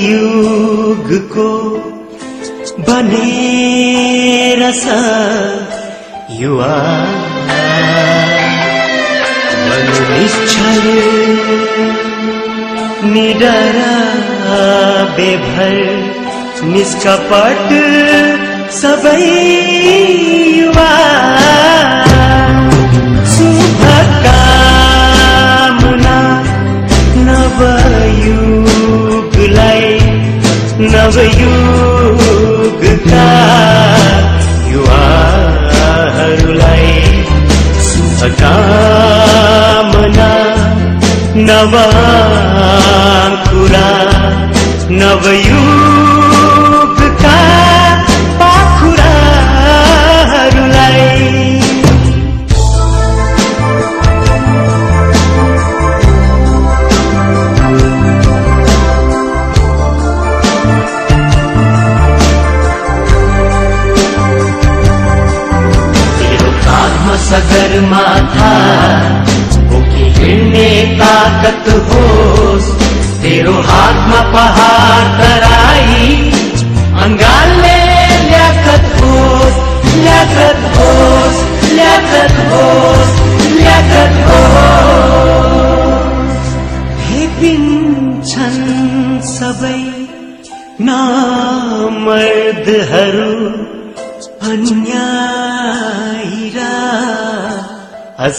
नवयुगको बनेर छ युवा। बनु निश्चल निडर बेभर निष्कपट सबै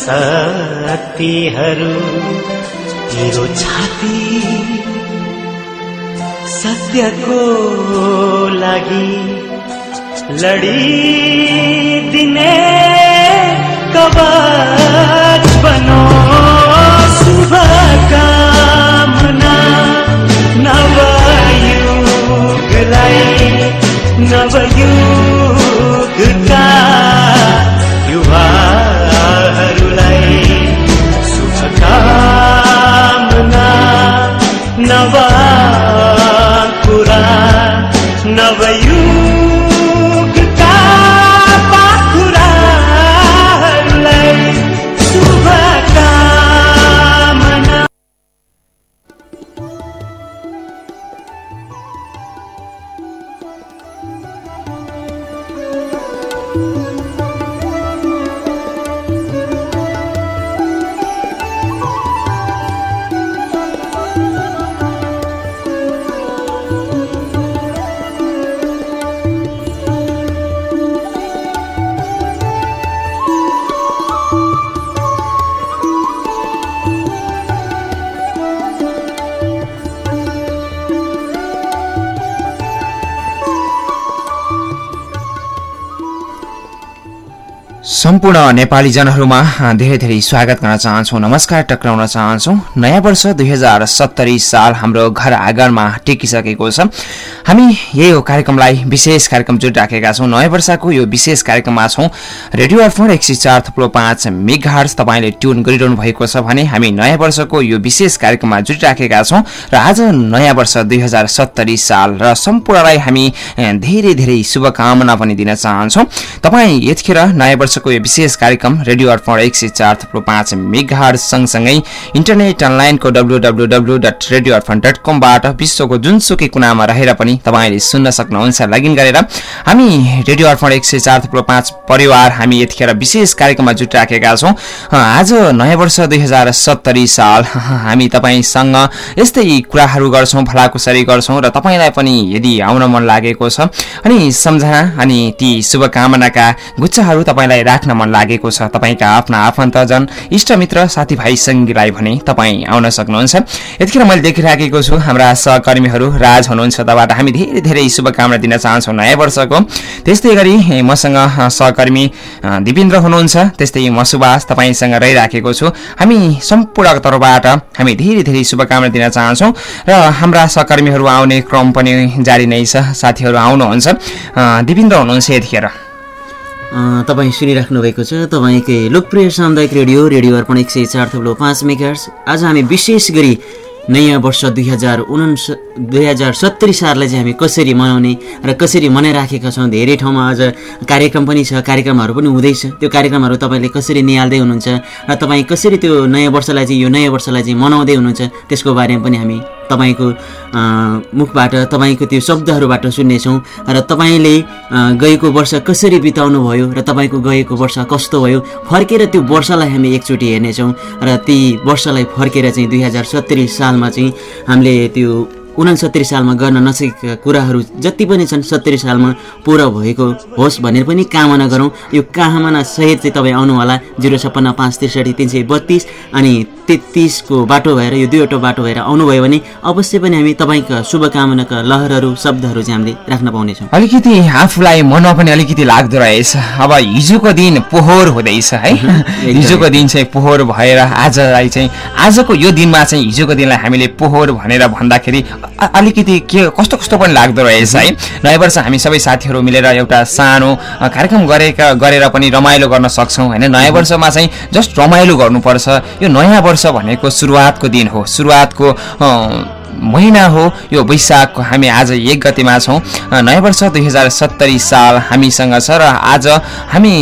असत्यहरू तेरो छाती सत्यको लागि लडिदिने कवच बनो। शुभकामना नवयुगलाई नवयुगका सम्पूर्ण नेपाली जनहरूमा धेरै धेरै स्वागत गर्न चाहन्छौँ नमस्कार टक्राउन चाहन्छौँ। नयाँ वर्ष दुई हजार सत्तरी साल हाम्रो घर आँगनमा टेकिसकेको छ। हामी यही हो कार्यक्रमलाई विशेष कार्यक्रम जुटिराखेका छौँ। नयाँ वर्षको यो विशेष कार्यक्रममा छौँ। रेडियो अर्फोन एक सय चार थुप्रो पाँच मेघार्स तपाईँले ट्युन गरिरहनु भएको छ भने हामी नयाँ वर्षको यो विशेष कार्यक्रममा जुटिराखेका छौँ र आज नयाँ वर्ष दुई हजार सत्तरी साल र सम्पूर्णलाई हामी धेरै धेरै शुभकामना पनि दिन चाहन्छौँ। तपाईँ यतिखेर नयाँ वर्षको यो विशेष कार्यक्रम रेडियो अर्पण एक सय चार थुप्रो पाँच मेघाड सँगसँगै इन्टरनेट अनलाइनको W W W dot radio Arpan dot कमबाट विश्वको जुनसुकै कुनामा रहेर पनि तपाईँले सुन्न सक्नुहुन्छ। लगइन गरेर हामी रेडियो अर्पण एक सय चार थुप्रो पाँच परिवार हामी यतिखेर विशेष कार्यक्रममा जुटिराखेका छौँ। आज नयाँ वर्ष दुई हजार सत्तरी साल। हामी तपाईँसँग यस्तै कुराहरू गर्छौँ भलाकुसारी गर्छौँ र तपाईँलाई पनि यदि आउन मन लागेको छ अनि सम्झना अनि ती शुभकामनाका गुच्छाहरू तपाईँलाई राख्न मन लागेको छ। तपाईँका आफ्ना आफन्तजन इष्टमित्र साथीभाइ सङ्गीलाई भने तपाईँ आउन सक्नुहुन्छ। यतिखेर मैले देखिराखेको छु हाम्रा सहकर्मीहरू राज हुनुहुन्छ तबाट हामी धेरै धेरै शुभकामना दिन चाहन्छौँ नयाँ वर्षको। त्यस्तै गरी मसँग सहकर्मी दिपेन्द्र हुनुहुन्छ। त्यस्तै म सुभाष तपाईँसँग रहिराखेको छु। हामी सम्पूर्ण तर्फबाट हामी धेरै धेरै शुभकामना दिन चाहन्छौँ र हाम्रा सहकर्मीहरू आउने क्रम पनि जारी नै छ। साथीहरू आउनुहुन्छ। दिपेन्द्र हुनुहुन्छ यतिखेर। तपाईँ सुनिराख्नु भएको छ तपाईँकै लोकप्रिय सामुदायिक रेडियो रेडियो अर्पण एक सय चार थप्लो पाँच मेगार्स आज हामी विशेष गरी नयाँ वर्ष दुई हजार उनास दुई हजार सत्तरी साललाई चाहिँ हामी कसरी मनाउने र कसरी मनाइराखेका छौँ धेरै ठाउँमा आज कार्यक्रम पनि छ कार्यक्रमहरू पनि हुँदैछ। त्यो कार्यक्रमहरू तपाईँले कसरी निहाल्दै हुनुहुन्छ र तपाईँ कसरी त्यो नयाँ वर्षलाई चाहिँ यो नयाँ वर्षलाई चाहिँ मनाउँदै हुनुहुन्छ त्यसको बारेमा पनि हामी तपाईँको मुखबाट तपाईँको त्यो शब्दहरूबाट सुन्नेछौँ र तपाईँले गएको वर्ष कसरी बिताउनु भयो र तपाईँको गएको वर्ष कस्तो भयो फर्केर त्यो वर्षलाई हामी एकचोटि हेर्नेछौँ र ती वर्षलाई फर्केर चाहिँ दुई हजार सत्तरी सालमा चाहिँ हामीले त्यो उनासत्तरी सालमा गर्न नसकेका कुराहरू जति पनि छन् सत्तरी सालमा पुरा भएको होस् भनेर पनि कामना गरौँ। यो कामना सहित चाहिँ तपाईँ आउनुहोला। जिरो छप्पन्न पाँच त्रिसठी तिन सय बत्तिस अनि तेत्तिसको बाटो भएर यो दुईवटा बाटो भएर आउनुभयो भने अवश्य पनि हामी तपाईँका शुभकामनाका लहरहरू शब्दहरू चाहिँ हामीले राख्न पाउनेछौँ। अलिकति आफूलाई मनमा पनि अलिकति लाग्दो रहेछ। अब हिजोको दिन पोहोर हुँदैछ है? हिजोको दिन चाहिँ पोहोर भएर आजलाई चाहिँ आजको यो दिनमा चाहिँ हिजोको दिनलाई हामीले पोहोर भनेर भन्दाखेरि अलिकति के कस्तो कस्तो पनि लाग्दो रहेछ है। नयाँ वर्ष हामी सबै साथीहरू मिलेर एउटा सानो कार्यक्रम गरेका गरेर पनि रमाइलो गर्न सक्छौँ होइन? नयाँ वर्षमा चाहिँ जस्ट रमाइलो गर्नुपर्छ। यो नयाँ वर्ष भनेको सुरुवातको दिन हो। सुरुवातको महिना हो। यो वैशाखको हामी आज एक गतिमा छौँ। नयाँ वर्ष दुई हजार सत्तरी साल हामीसँग छ र आज हामी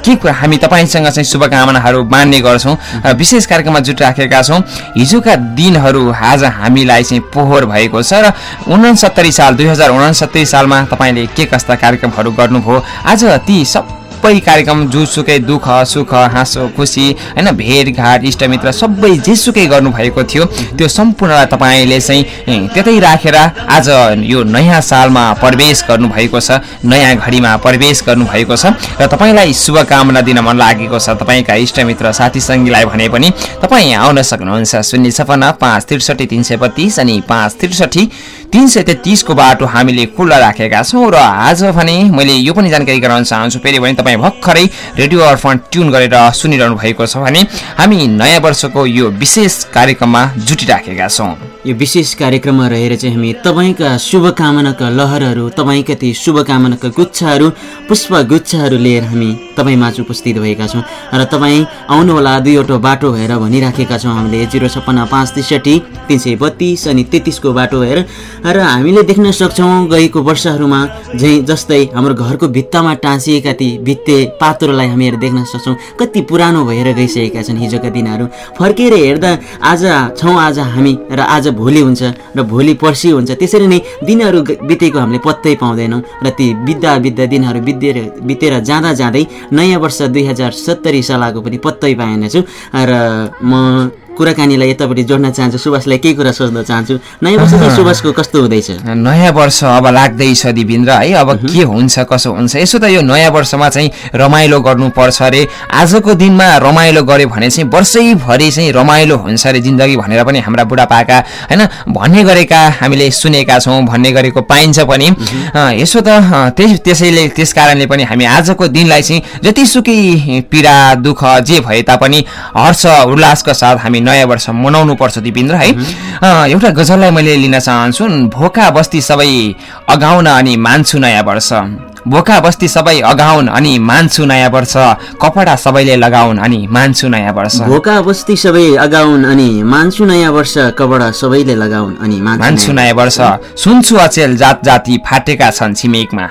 के हामी तपाईँसँग चाहिँ शुभकामनाहरू मान्ने गर्छौँ? र विशेष कार्यक्रममा जुटिराखेका छौँ। हिजोका दिनहरू आज हामीलाई चाहिँ पोहोर भएको छ र उनसत्तरी साल दुई हजार उनसत्तरी सालमा तपाईँले के कस्ता कार्यक्रमहरू गर्नुभयो? आज ती सब सबै कार्यक्रम जुसुकै दुःख सुख हाँसो खुसी होइन भेटघाट इष्टमित्र सबै जेसुकै गर्नुभएको थियो त्यो सम्पूर्णलाई तपाईँले चाहिँ त्यतै राखेर आज यो नयाँ सालमा प्रवेश गर्नुभएको छ नयाँ घडीमा प्रवेश गर्नुभएको छ र तपाईँलाई शुभकामना दिन मन लागेको छ तपाईँका इष्टमित्र साथी सङ्गीलाई भने पनि तपाईँ आउन सक्नुहुन्छ। शून्य छपन्न पाँच त्रिसठी तिन सय बत्तिस अनि पाँच त्रिसठी। तिन सय तेत्तिसको बाटो हामीले खुल्ला राखेका छौँ र आज भने मैले यो पनि जानकारी गराउन चाहन्छु। फेरि भने तपाईँ भर्खरै रेडियो अर्फन ट्युन गरेर सुनिरहनु भएको छ भने हामी नयाँ वर्षको यो विशेष कार्यक्रममा जुटिराखेका छौँ। यो विशेष कार्यक्रममा रहेर चाहिँ हामी तपाईँका शुभकामनाका लहरहरू तपाईँका ती शुभकामनाका गुच्छाहरू पुष्प गुच्छाहरू लिएर हामी तपाईँमाझ उपस्थित भएका छौँ र तपाईँ आउनुहोला दुईवटा बाटो भएर भनिराखेका छौँ हामीले। जिरो छप्पन्न पाँच त्रिसठी तिन सय बत्तिस अनि तेत्तिसको बाटो भएर र हामीले देख्न सक्छौँ गएको वर्षहरूमा झै जस्तै हाम्रो घरको भित्तामा टाँसिएका ती भित्ते पात्रोलाई हामीहरू देख्न सक्छौँ। कति पुरानो भएर गइसकेका छन् हिजोका दिनहरू। फर्केर हेर्दा आज छौँ आज हामी र आज भोलि हुन्छ र भोलि पर्सि हुन्छ। त्यसरी नै दिनहरू बितेको हामीले पत्तै पाउँदैनौँ र ती बित्दा बित्दा दिनहरू बितेर बितेर जाँदा जाँदै नयाँ वर्ष दुई हजार सत्तरी सालको पनि पत्तै पाएनछु। र म कुराकानीलाई यतापट्टि जोड्न चाहन्छु सुभाषलाई केही कुरा सोध्न चाहन्छु। नयाँ वर्ष चाहिँ सुभाषको कस्तो हुँदैछ? नयाँ वर्ष अब लाग्दैछ दिपेन्द्र है? अब के हुन्छ कसो हुन्छ? यसो त यो नयाँ वर्षमा चाहिँ रमाइलो गर्नुपर्छ अरे। आजको दिनमा रमाइलो गऱ्यो भने चाहिँ वर्षैभरि चाहिँ रमाइलो हुन्छ अरे जिन्दगी भनेर पनि हाम्रा बुढापाका होइन? भन्ने गरेका हामीले सुनेका छौँ भन्ने गरेको पाइन्छ पनि। यसो त त्यस त्यसैले त्यस कारणले पनि हामी आजको दिनलाई चाहिँ जतिसुकै पीडा दुःख जे भए तापनि हर्ष उल्लासका साथ हामी नयाँ वर्ष मनाउनु पर्छ दिपेन्द्र है? एउटा गजललाई मैले लिन चाहन्छु। भोका बस्ती सबै अगाउन अनि मान्छु नयाँ वर्ष। भोका बस्ती सबै अगाउन अनि मान्छु नयाँ वर्ष। कपडा सबैले लगाउन अनि मान्छु नयाँ वर्ष। भोका बस्ती सबै अगाउन् अनि मान्छु नयाँ वर्ष कपडा सबैले लगाउन् अनि मान्छु नयाँ वर्ष। सुन्छु अचेल जात जाति फाटेका छन् छिमेकमा।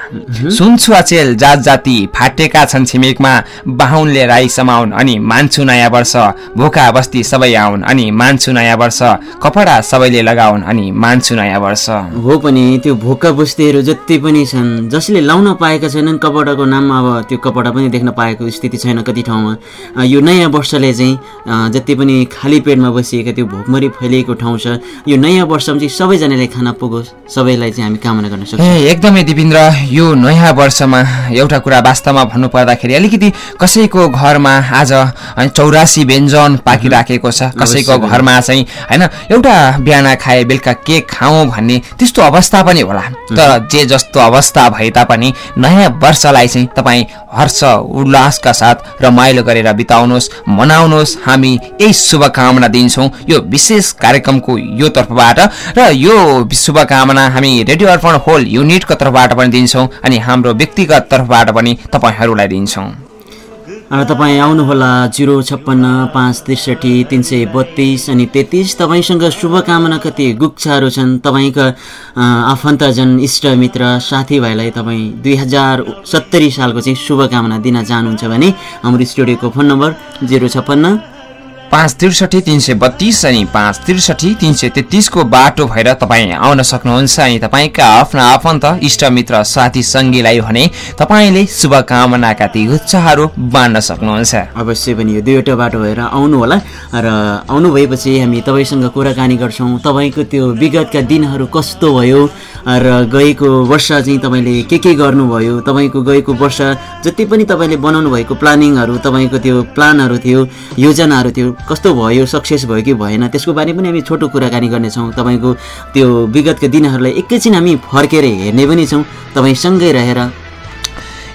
सुन्छु अचेल जात जाति फाटेका छन् छिमेकमा। बाहुनले राई समाउन् अनि मान्छु नयाँ वर्ष। भोका बस्ती सबै आउन् अनि मान्छु नयाँ वर्ष। कपडा सबैले लगाउन् अनि मान्छु नयाँ वर्ष। हो पनि त्यो भोका बस्तीहरू जति पनि छन् जसले लाउन पाएका छैनन्। कपडाको नाममा अब त्यो कपडा पनि देख्न पाएको स्थिति छैन कति ठाउँमा। यो नयाँ वर्षले चाहिँ जति पनि खाली पेटमा बसिएका त्यो भोकमरी फैलिएको ठाउँ छ यो नयाँ वर्षमा चाहिँ सबैजनाले खाना पुगोस्। सबैलाई चाहिँ हामी कामना गर्न सक्छौँ। एकदमै दिपेन्द्र यो नयाँ वर्षमा एउटा कुरा वास्तवमा भन्नु पर्दाखेरि अलिकति कसैको घरमा आज चौरासी व्यञ्जन पाकिराखेको छ। कसैको घरमा चाहिँ होइन एउटा बिहान खाए बेलुका के खाउँ भन्ने त्यस्तो अवस्था पनि होला। तर जे जस्तो अवस्था भए तापनि नयाँ वर्षलाई चाहिँ तपाईँ हर्ष उल्लासका साथ रमाइलो गरेर बिताउनुहोस् मनाउनुहोस्। हामी यही शुभकामना दिन्छौँ यो विशेष कार्यक्रमको यो तर्फबाट र यो शुभकामना हामी रेडियो अर्पण होल युनिटको तर्फबाट पनि दिन्छौँ अनि हाम्रो व्यक्तिगत तर्फबाट पनि तपाईँहरूलाई दिन्छौँ। तपाईँ आउनुहोला जिरो छप्पन्न पाँच त्रिसठी तिन सय बत्तिस अनि तेत्तिस। तपाईँसँग शुभकामना कति गुच्छाहरू छन्? तपाईँका आफन्तजन इष्टमित्र साथीभाइलाई तपाईँ दुई हजार सत्तरी सालको चाहिँ शुभकामना दिन चाहनुहुन्छ भने हाम्रो स्टुडियोको फोन नम्बर जिरो छप्पन्न पाँच त्रिसठी तिन सय बत्तिस अनि पाँच त्रिसठी तिन सय तेत्तिसको बाटो भएर तपाईँ आउन सक्नुहुन्छ अनि तपाईँका आफ्ना आफन्त इष्टमित्र साथी सङ्गीलाई भने तपाईँले शुभकामनाका ती गुच्छाहरू बाँड्न सक्नुहुन्छ। अवश्य पनि यो दुईवटा बाटो भएर आउनु होला र आउनु भएपछि हामी तपाईँसँग कुराकानी गर्छौँ। तपाईँको त्यो विगतका दिनहरू कस्तो भयो? र गएको वर्ष चाहिँ तपाईँले के के गर्नुभयो? तपाईँको गएको वर्ष जति पनि तपाईँले बनाउनु भएको प्लानिङहरू तपाईँको त्यो प्लानहरू थियो योजनाहरू थियो कस्तो भयो सक्सेस भयो कि भएन त्यसको बारे पनि हामी छोटो कुराकानी गर्नेछौँ। तपाईँको त्यो विगतका दिनहरूलाई एकैछिन हामी फर्केर हेर्ने पनि छौँ। तपाईँसँगै रहेर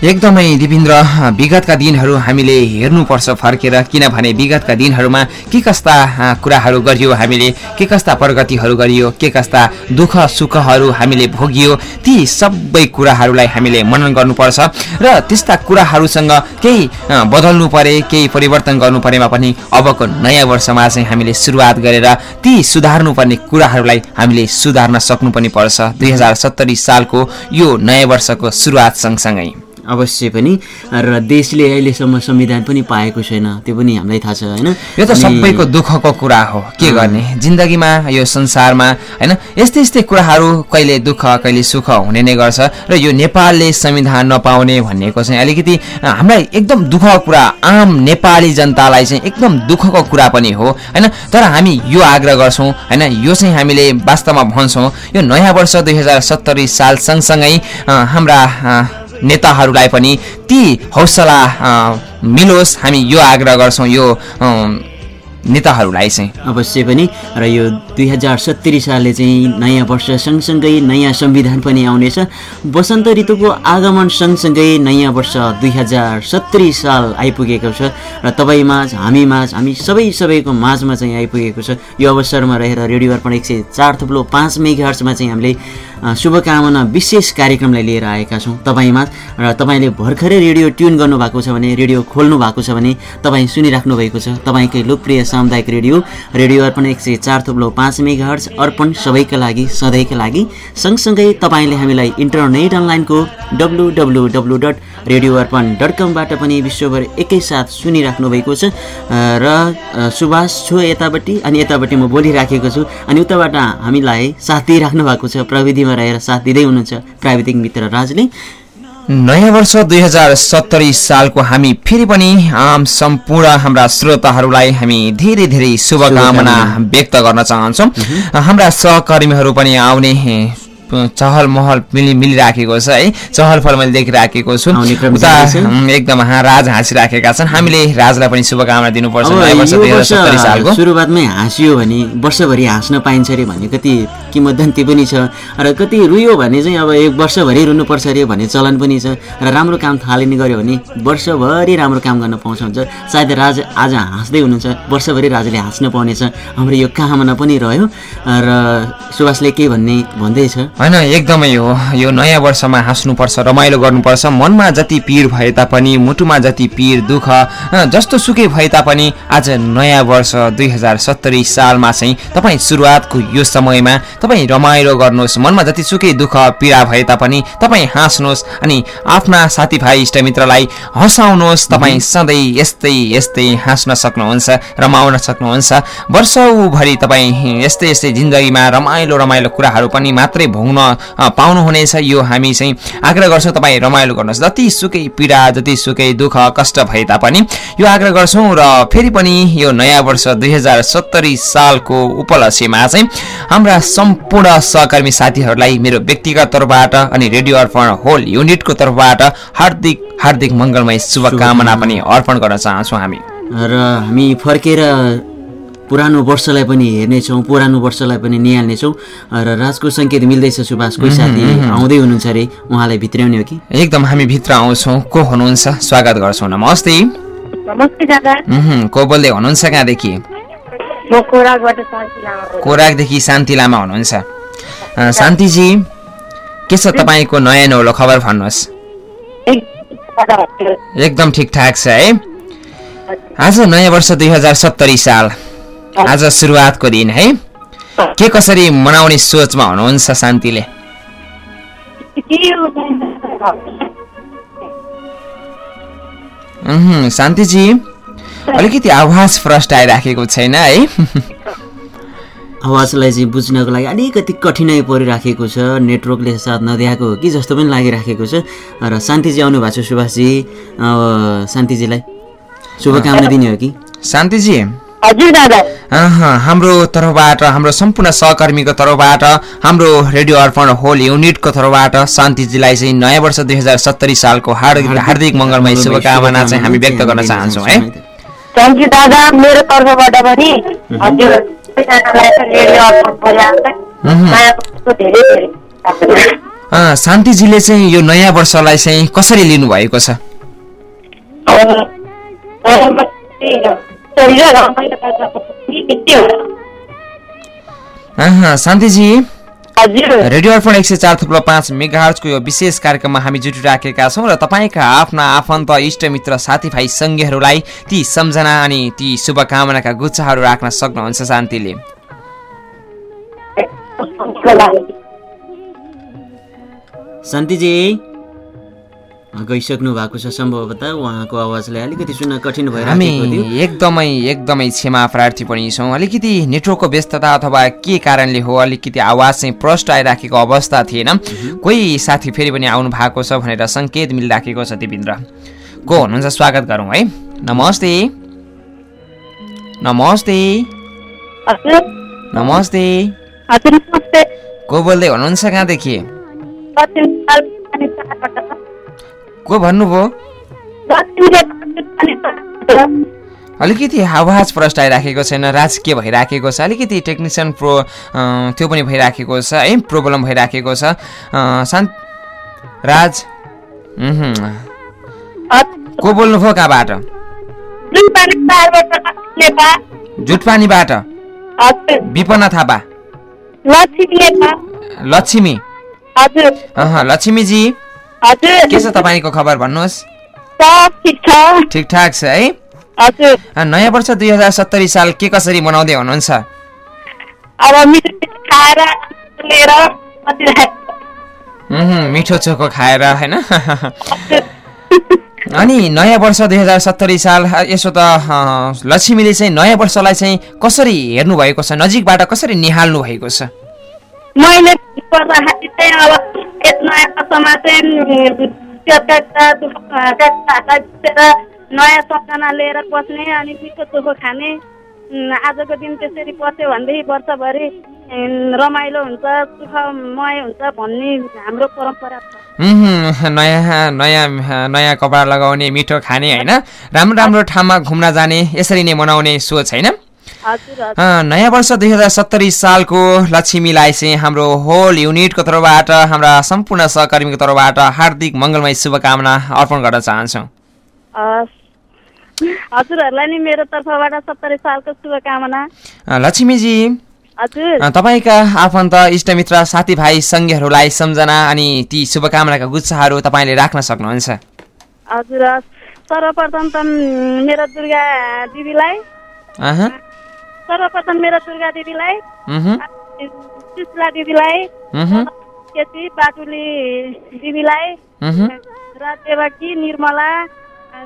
एकदमै दिपेन्द्र विगतका दिनहरू हामीले हेर्नुपर्छ फर्केर किनभने विगतका दिनहरूमा के कस्ता कुराहरू गरियो हामीले के कस्ता प्रगतिहरू गरियो के कस्ता दुःख सुखहरू हामीले भोगियो ती सबै कुराहरूलाई हामीले मनन गर्नुपर्छ र त्यस्ता कुराहरूसँग केही बदल्नु परे केही परिवर्तन गर्नु परेमा पनि अबको नयाँ वर्षमा चाहिँ हामीले सुरुवात गरेर ती सुधार्नुपर्ने कुराहरूलाई हामीले सुधार्न सक्नु पनि पर्छ। दुई हजार सत्तरी सालको यो नयाँ वर्षको सुरुवात सँगसँगै। अवश्य पनि। र देशले अहिलेसम्म संविधान पनि पाएको छैन त्यो पनि हामीलाई थाहा छ होइन? यो त सबैको दुःखको कुरा हो। के गर्ने? जिन्दगीमा यो संसारमा होइन? यस्तै यस्तै कुराहरू कहिले दुःख कहिले सुख हुने नै गर्छ। र यो नेपालले संविधान नपाउने भन्नेको चाहिँ अलिकति हामीलाई एकदम दुःखको कुरा आम नेपाली जनतालाई चाहिँ एकदम दुःखको कुरा पनि हो होइन? तर हामी यो आग्रह गर्छौँ होइन? यो चाहिँ हामीले वास्तवमा भन्छौँ यो नयाँ वर्ष दुई हजार सत्तरी साल सँगसँगै हाम्रा नेताहरूलाई पनि ती हौसला मिलोस् हामी यो आग्रह गर्छौँ यो नेताहरूलाई चाहिँ। अवश्य पनि र यो दुई हजार सत्तरी सालले चाहिँ नयाँ वर्ष सँगसँगै नयाँ संविधान पनि आउनेछ। वसन्त ऋतुको आगमन सँगसँगै नयाँ वर्ष दुई हजार सत्तरी साल आइपुगेको छ र तपाईँ माझ हामी माझ हामी सबै सबैको माझमा चाहिँ आइपुगेको छ। यो अवसरमा रहेर रेडियो अर्पण एक सय चार थुप्लो पाँच मेगाहर्चमा चाहिँ हामीले शुभकामना विशेष कार्यक्रमलाई लिएर आएका छौँ तपाईँमा। र तपाईँले भर्खरै रेडियो ट्युन गर्नुभएको छ भने रेडियो खोल्नु भएको छ भने तपाईँ सुनिराख्नु भएको छ। तपाईँकै लोकप्रिय सामुदायिक रेडियो रेडियो अर्पण एक सय चार थुप्लो पाँच मेगा अर्पण सबैका लागि सधैँका लागि। सँगसँगै तपाईँले हामीलाई इन्टरनेट अनलाइनको W W W dot radio Arpan dot कमबाट पनि विश्वभर एकैसाथ सुनिराख्नु भएको छ। र सुभाष छु यतापट्टि अनि यतापट्टि म बोलिराखेको छु। अनि उताबाट हामीलाई साथ दिइराख्नु भएको छ प्रविधिमा रहेर साथ दिँदै हुनुहुन्छ प्राविधिक मित्र राजले। नयाँ वर्ष दुई हजार सत्तरी सालको हामी फेरि पनि आम सम्पूर्ण हाम्रा श्रोताहरूलाई हामी धेरै धेरै शुभकामना व्यक्त गर्न चाहन्छौँ। हाम्रा सहकर्मीहरू पनि आउने चहल महल मिलि मिलिराखेको छ है। चहल पहल मैले देखिराखेको छु। उता एकदम राज हाँसिराखेका छन्। हामीले राजलाई पनि शुभकामना दिनुपर्छ सालको। सुरुवातमै हाँसियो भने वर्षभरि हाँस्न पाइन्छ अरे भन्ने कति किंवदन्ती पनि छ। र कति रुयो भने चाहिँ अब एक वर्षभरि रुनुपर्छ अरे भन्ने चलन पनि छ। र राम्रो काम थालिने गऱ्यो भने वर्षभरि राम्रो काम गर्न पाउँछ। हुन्छ सायद राज आज हाँस्दै हुनुहुन्छ। वर्षभरि राजाले हाँस्न पाउनेछ। हाम्रो यो कामना पनि रह्यो। र सुभाषले के भन्ने भन्दैछ। होइन एकदमै हो यो नयाँ वर्षमा हाँस्नुपर्छ रमाइलो गर्नुपर्छ। मनमा जति पिर भए तापनि मुटुमा जति पिर दुःख जस्तो सुकै भए तापनि आज नयाँ वर्ष दुई हजार सत्तरी सालमा चाहिँ तपाईँ सुरुवातको यो समयमा तपाईँ रमाइलो गर्नुहोस्। मनमा जति सुकै दुःख पीडा भए तापनि तपाईँ हाँस्नुहोस् अनि आफ्ना साथीभाइ इष्टमित्रलाई हँसाउनुहोस्। तपाईँ सधैँ यस्तै यस्तै हाँस्न सक्नुहुन्छ रमाउन सक्नुहुन्छ। वर्षौभरि तपाईँ यस्तै यस्तै जिन्दगीमा रमाइलो रमाइलो कुराहरू पनि मात्रै भोग्न अ, पाउनुहुनेछ। यो हामी चाहिँ आग्रह गर्छौँ तपाईँ रमाइलो गर्नुहोस्। जति सुकै पीडा जति सुकै दुःख कष्ट भए तापनि यो आग्रह गर्छौँ र फेरि पनि यो नयाँ वर्ष दुई हजार सत्तरी सालको उपलक्ष्यमा चाहिँ हाम्रा सम्पूर्ण सहकर्मी साथीहरूलाई मेरो व्यक्तिगत तर्फबाट अनि रेडियो अर्पण होल युनिटको तर्फबाट हार्दिक हार्दिक मङ्गलमय शुभकामना। पनि अर्पण गर्न चाहन्छौँ हामी। र हामी फर्केर पुरानो वर्षलाई पनि हेर्नेछौँ पुरानो वर्षलाई पनि निहाल्नेछौँ। र राजको सङ्केत मिल्दैछ सुभाष। कोही साथी आउँदै हुनुहुन्छ अरे उहाँलाई भित्र्याउने हो कि? एकदम हामी भित्र आउँछौँ। को हुनुहुन्छ? स्वागत गर्छौँ। नमस्ते। नमस्ते दादा। को बोल्दै हुनुहुन्छ कहाँदेखि। कोराकदेखि शान्ति लामा हुनुहुन्छ। शान्तिजी के छ तपाईँको नयाँ नौलो खबर भन्नुहोस्। एकदम ठिकठाक छ है। आज नयाँ वर्ष दुई हजार सत्तरी साल। आज सुरुवातको दिन है? के कसरी मनाउने सोचमा हुनुहुन्छ शान्तिले? शान्तिजी अलिकति आवाज फरस्ट आइराखेको छैन है? आवाजलाई चाहिँ बुझ्नको लागि अलिकति कठिनाइ परिराखेको छ नेटवर्कले साथ नदिएको हो कि जस्तो पनि लागिराखेको छ। र शान्तिजी आउनु भएको छ सुभाषजी। शान्तिजीलाई शुभकामना दिने हो कि? शान्तिजी हाम्रो तर्फबाट हाम्रो सम्पूर्ण सहकर्मीको तर्फबाट हाम्रो रेडियो अर्पण होल युनिटको तर्फबाट शान्तिजीलाई चाहिँ नयाँ वर्ष दुई हजार सत्तरी सालको हार्दिक हार्दिक मङ्गलमय शुभकामना चाहिँ हामी व्यक्त गर्न चाहन्छौँ है? थ्याङ्क यू दादा। मेरो तर्फबाट पनि हजुर शान्तिजीले चाहिँ यो नयाँ वर्षलाई चाहिँ कसरी लिनुभएको छ? शान्तिजी। रेडियो अर्पण एक सय चार थुप्रो पाँच मेगाहर्जको यो विशेष कार्यक्रममा हामी जुटिराखेका छौँ र तपाईँका आफ्ना आफन्त इष्टमित्र साथीभाइ सङ्घीयहरूलाई ती सम्झना अनि ती शुभकामनाका गुच्छाहरू राख्न सक्नुहुन्छ शान्तिले। शान्तिजी। गइसक्नु भएको छ सम्भवतः उहाँको आवाजलाई अलिकति सुन्न कठिन हामी भइरहेको थियो एकदमै एकदमै क्षमा प्रार्थी पनि छौँ। अलिकति नेटवर्कको व्यस्तता अथवा के कारणले हो अलिकति आवाज चाहिँ प्रष्ट आइराखेको अवस्था थिएन। कोही साथी फेरि पनि आउनु भएको छ भनेर सङ्केत मिलिराखेको छ दिपेन्द्र। को हुनुहुन्छ? स्वागत गरौँ है। नमस्ते। नमस्ते। नमस्ते। को बोल्दै हुनुहुन्छ कहाँदेखि? को भन्नुभयो अलिकति आवाज प्रष्ट आइराखेको छैन राज के भइराखेको छ? अलिकति टेक्निसियन प्रो त्यो पनि भइराखेको छ है? प्रब्लम भइराखेको छ। शान्त राज को बोल्नुभयो कहाँबाट? जुटपानीबाट। विपना थापा। लक्ष्मी। लक्ष्मीजी। हजुर। के छ तपाईँको खबर भन्नुहोस्? सब ठिक छ। है? हजुर। नयाँ वर्ष दुई हजार सत्तरी साल के कसरी मनाउँदै हुनुहुन्छ? अब मिठो चोखो खाएर होइन? अनि नयाँ वर्ष दुई हजार सत्तरी साल यसो त लक्ष्मीले चाहिँ नयाँ वर्षलाई चाहिँ कसरी हेर्नु भएको छ? नजिकबाट कसरी निहाल्नु भएको छ? मैले पर्दाखेरि चाहिँ अब यस नयाँ वर्षमा चाहिँ त्यो दुःख कच्चाहरूलाई बुझेर नयाँ सम्झना लिएर बस्ने अनि मिठो चोखो खाने आजको दिन त्यसरी बस्यो भनेदेखि वर्षभरि रमाइलो हुन्छ सुखमय हुन्छ भन्ने हाम्रो परम्परा छ नयाँ नयाँ नयाँ कपडा लगाउने मिठो खाने होइन? राम्रो राम्रो ठाउँमा घुम्न जाने यसरी नै मनाउने सोच होइन? नयाँ वर्ष दुई हजार सत्तरी सालको लक्ष्मीलाई चाहिँ हाम्रो होल युनिटको तर्फबाट हाम्रा सम्पूर्ण सहकर्मीको तर्फबाट हार्दिक मङ्गलमय शुभकामना अर्पण गर्न चाहन्छौँ। हजुरहरूलाई नि मेरो तर्फबाट सत्तरी सालको शुभकामना। लक्ष्मीजी। तपाईँका आफन्त इष्टमित्र साथीभाइ सङ्घीयहरूलाई सम्झना अनि ती शुभकामनाका गुच्छाहरू तपाईँले राख्न सक्नुहुन्छ। हजुर। सर्वप्रथम त मेरो दुर्गा दिदीलाई सर्वप्रथम मेरो दुर्गा दिदीलाई सुशीला दिदीलाई केसी बाटुली दिदीलाई। र देवकी निर्मला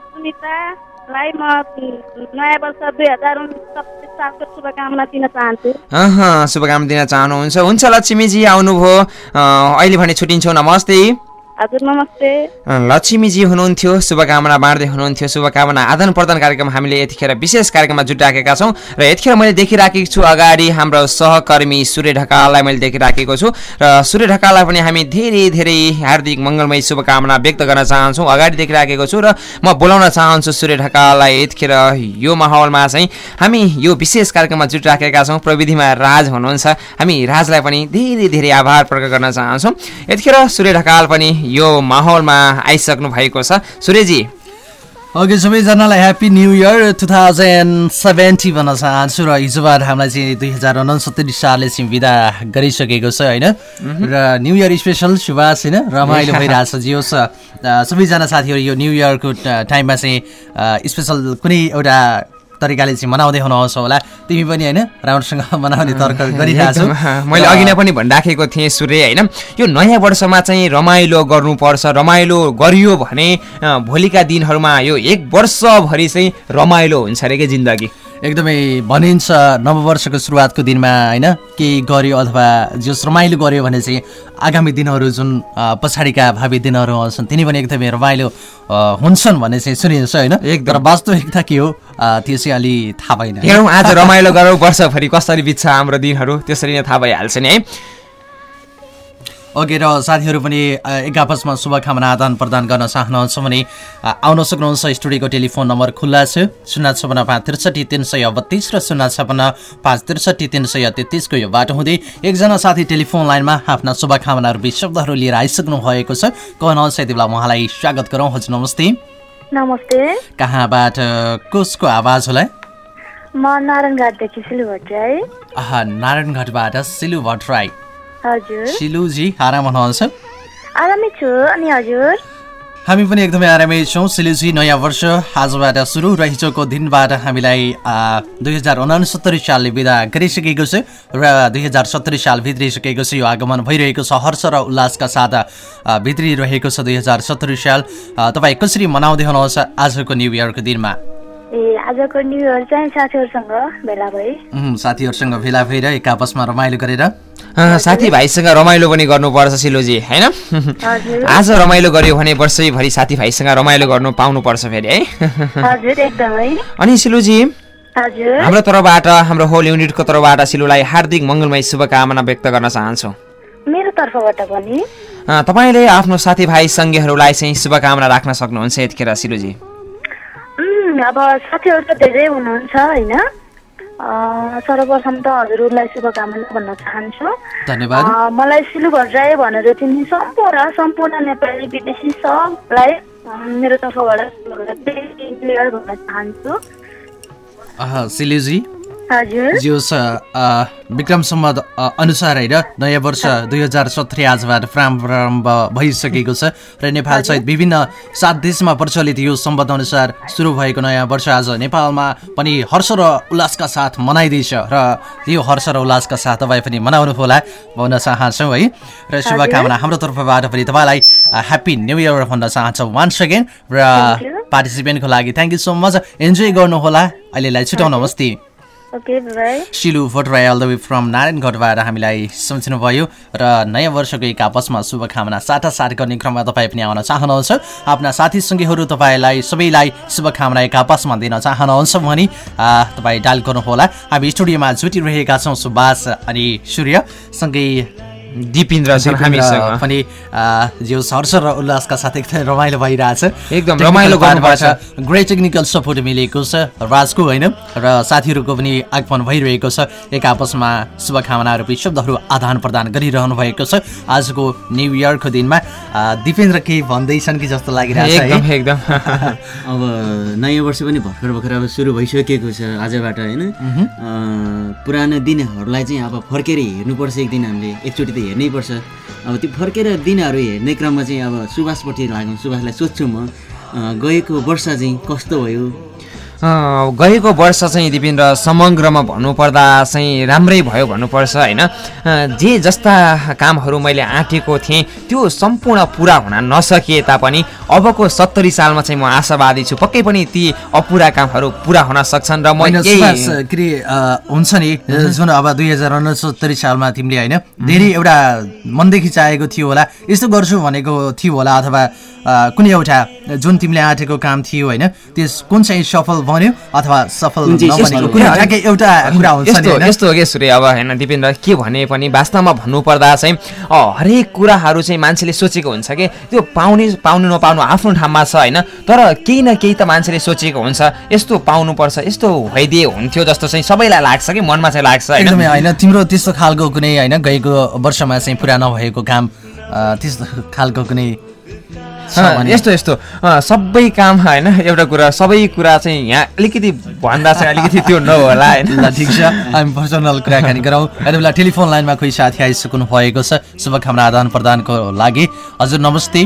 सुनितालाई म नयाँ वर्ष दुई हजार सत्तरी सालको शुभकामना दिन चाहन्छु। शुभकामना दिन चाहनुहुन्छ। हुन्छ लक्ष्मीजी आउनुभयो। अहिले भने छुट्टिन्छौँ नमस्ते। हजुर नमस्ते। लक्ष्मीजी हुनुहुन्थ्यो शुभकामना बाँड्दै हुनुहुन्थ्यो शुभकामना आदान प्रदान कार्यक्रम हामीले यतिखेर विशेष कार्यक्रममा जुटिराखेका छौँ र यतिखेर मैले देखिराखेको छु अगाडि हाम्रो सहकर्मी सूर्य ढकाललाई मैले देखिराखेको छु र सूर्य ढकाललाई पनि हामी धेरै धेरै हार्दिक मङ्गलमय शुभकामना व्यक्त गर्न चाहन्छौँ अगाडि देखिराखेको छु र म बोलाउन चाहन्छु सूर्य ढकाललाई यतिखेर यो माहौलमा चाहिँ। हामी यो विशेष कार्यक्रममा जुटिराखेका छौँ प्रविधिमा राज हुनुहुन्छ। हामी राजलाई पनि धेरै धेरै आभार प्रकट गर्न चाहन्छौँ। यतिखेर सूर्य ढकाल पनि यो माहौलमा आइसक्नु भएको छ। सूर्यजी। ओके सबैजनालाई happy new year two thousand seventy भन्न चाहन्छु र हिजोबाट हामीलाई चाहिँ दुई हजार उनसत्तरी सालले चाहिँ विदा गरिसकेको छ होइन? र न्यु इयर स्पेसल सुभाष होइन? रमाइलो भइरहेछ जे होस् सबैजना साथीहरू यो न्यु इयरको टाइममा चाहिँ स्पेसल कुनै एउटा तरिकाले चाहिँ मनाउँदै हुनुहुन्छ होला। तिमी पनि होइन राम्रोसँग मनाउने तर्क गरिरहेछौ। एकदम, मैले अघि नै पनि भनिराखेको थिएँ सूर्य होइन? यो नयाँ वर्षमा चाहिँ रमाइलो गर्नुपर्छ रमाइलो गरियो भने भोलिका दिनहरूमा यो एक वर्षभरि चाहिँ रमाइलो हुन्छ अरे के जिन्दगी? एकदमै भनिन्छ नववर्षको सुरुवातको दिनमा होइन? केही गर्यो अथवा जस रमाइलो गर्यो भने चाहिँ आगामी दिनहरू जुन पछाडिका भावी दिनहरू आउँछन् तिनी पनि एकदमै रमाइलो हुन्छन् भन्ने चाहिँ सुनिन्छ होइन। तर वास्तविकता के हो? त्यो चाहिँ अलि थाहा भएन। हेरौँ आज रमाइलो गरौँ वर्षभरि कसरी बित्छ हाम्रो दिनहरू त्यसरी नै थाहा भइहाल्छ नि है? ओके र साथीहरू पनि एक आपसमा शुभकामना आदान प्रदान गर्न चाहनुहुन्छ भने आउन सक्नुहुन्छ। स्टुडियोको टेलिफोन नम्बर खुल्ला छ। शून्य छपन्न पाँच त्रिसठी तिन सय बत्तिस र शून्य छपन्न पाँच त्रिसठी तिन सय तेत्तिसको यो बाटो हुँदै एकजना साथी टेलिफोन लाइनमा आफ्ना शुभकामनाहरू शब्दहरू लिएर आइसक्नु भएको छ। कहनुहुन्छ यति बेला उहाँलाई स्वागत गरौँ। हजुर नमस्ते। नमस्ते। कहाँबाट कसको आवाज होला? म नारायणघाटदेखि है आहा नारायणघाटबाट सिलु भट्टराई हजुर सिलुजी आराम हुनुहुन्छ? आरामै छु। अनि हजुर? हामी पनि एकदमै आरामै छौँ। सिलिजी नयाँ वर्ष आजबाट सुरु र हिजोको दिनबाट हामीलाई दुई हजार उनासत्तरी सालले विदा गरिसकेको छ र दुई हजार सत्तरी साल भित्रिसकेको छ। यो आगमन भइरहेको छ। हर्ष र उल्लासका साथ भित्रिरहेको छ दुई हजार सत्तरी साल। तपाईँ कसरी मनाउँदै हुनुहुन्छ आजको न्यु इयरको दिनमा? ए आजको न्यु इयर चाहिँ साथीहरूसँग भेला उम्, साथीहरूसँग भेला भएर एक आपसमा रमाइलो गरेर। साथीभाइसँग रमाइलो पनि गर्नुपर्छ सिलोजी होइन? आज रमाइलो गऱ्यो भने वर्षैभरि साथीभाइसँग रमाइलो गर्नु पाउनुपर्छ फेरि है? अनि सिलुजी हाम्रो तर्फबाट हाम्रो होल युनिटको तर्फबाट सिलुलाई हार्दिक मङ्गलमय शुभकामना व्यक्त गर्न चाहन्छु। मेरो तर्फबाट पनि। तपाईँले आफ्नो साथीभाइ सङ्गीहरूलाई चाहिँ शुभकामना राख्न सक्नुहुन्छ यतिखेर सिलुजी। अब साथीहरू त धेरै हुनुहुन्छ होइन? सर्वप्रथम त हजुरहरूलाई शुभकामना भन्न चाहन्छु। धन्यवाद। मलाई सिलु भट्टराई भनेर चिन्ने सम्पूर्ण सम्पूर्ण नेपाली विदेशी सबलाई मेरो तर्फबाट भन्न चाहन्छु। सिलिजी अ, विक्रम सम्मत अ, अनुसार होइन नयाँ वर्ष दुई हजार सत्तरी आजबाट प्रारम्भ भइसकेको छ र नेपाल सहित विभिन्न सात देशमा प्रचलित यो सम्बन्ध अनुसार सुरु भएको नयाँ वर्ष आज नेपालमा पनि हर्ष र उल्लासका साथ मनाइँदैछ र यो हर्ष र उल्लासका साथ तपाईँ पनि मनाउनु होला भन्न चाहन्छौँ है। र शुभकामना हाम्रो तर्फबाट पनि तपाईँलाई ह्याप्पी न्यु इयर भन्न चाहन्छौँ वान सेकेन्ड र. पार्टिसिपेन्टको लागि thank you so much enjoy गर्नुहोला अहिलेलाई छुट्याउनु नमस्ते Shilu Bhattarai all the way from नारायणगढबाट हामीलाई सम्झिनुभयो र नयाँ वर्षको एक आपसमा शुभकामना साटासाट गर्ने क्रममा तपाईँ पनि आउन चाहनुहुन्छ। आफ्ना साथी सङ्गीहरू तपाईँलाई सबैलाई शुभकामना एक आपसमा दिन चाहनुहुन्छ भने तपाईँ डायल गर्नुहोला। हामी स्टुडियोमा जुटिरहेका छौँ सुभाष अनि सूर्य। सँगै दिपेन्द्र हामीसँग। पनि जो हर्ष र उल्लासका साथ एकदमै रमाइलो भइरहेछ। एकदम रमाइलो गर्नुपर्छ। ग्रेट टेक्निकल सपोर्ट मिलेको छ राजको होइन र साथीहरूको पनि आगमन भइरहेको छ। एक आपसमा शुभकामनाहरू पनि शब्दहरू आदान प्रदान गरिरहनु भएको छ। आजको न्यु इयरको दिनमा दिपेन्द्र केही भन्दैछन् कि जस्तो लागिरहेछ एकदम है? एकदम अब नयाँ वर्ष पनि भर्खर भर्खर अब सुरु भइसकेको छ आजबाट होइन? पुरानो दिनहरूलाई चाहिँ अब फर्केर हेर्नुपर्छ एक दिन हामीले एकचोटि त हेर्नै पर्छ। अब त्यो फर्केर दिनहरू हेर्ने क्रममा चाहिँ अब सुभाषपट्टि लागौँ सुभाषलाई सोध्छु म गएको वर्ष चाहिँ कस्तो भयो? गएको वर्ष चाहिँ दिपेन्द्र समग्रमा भन्नुपर्दा चाहिँ राम्रै भयो भन्नुपर्छ होइन? जे जस्ता कामहरू मैले आँटेको थिएँ त्यो सम्पूर्ण पुरा हुन नसकिए तापनि अबको सत्तरी सालमा चाहिँ म आशावादी छु। पक्कै पनि ती अपुरा कामहरू पुरा हुन सक्छन् र म होइन, यही सुभाष, के अरे हुन्छ नि। जुन अब दुई हजार उनसत्तरी सालमा तिमीले होइन धेरै एउटा मनदेखि चाहेको थियो होला। यस्तो गर्छु भनेको थियो होला अथवा कुनै एउटा जुन तिमीले आँटेको काम थियो होइन त्यस कुन चाहिँ सफल बन्यो अथवा सफल एउटा कुरा हुन्छ नि यस्तो हो कि सूर्य अब होइन दिपेन्द्र के भने पनि वास्तवमा भन्नुपर्दा चाहिँ हरेक कुराहरू चाहिँ मान्छेले सोचेको हुन्छ कि त्यो पाउने पाउनु नपाउनु आफ्नो ठाउँमा छ होइन तर केही न केही त मान्छेले सोचेको हुन्छ। यस्तो पाउनुपर्छ यस्तो भइदिए हुन्थ्यो जस्तो चाहिँ सबैलाई लाग्छ कि मनमा चाहिँ लाग्छ एकदमै होइन तिम्रो त्यस्तो खालको कुनै होइन गएको वर्षमा चाहिँ पुरा नभएको काम त्यस्तो खालको कुनै? यस्तो यस्तो। सबै काम होइन एउटा कुरा सबै कुरा चाहिँ यहाँ अलिकति भन्दा चाहिँ अलिकति त्यो नहोला होइन। ल ठिक छ। हामी पर्सनल कुराकानी गरौँ। यति बेला टेलिफोन लाइनमा कोही साथी आइसक्नु भएको छ। शुभकामना आदान प्रदानको लागि। हजुर नमस्ते।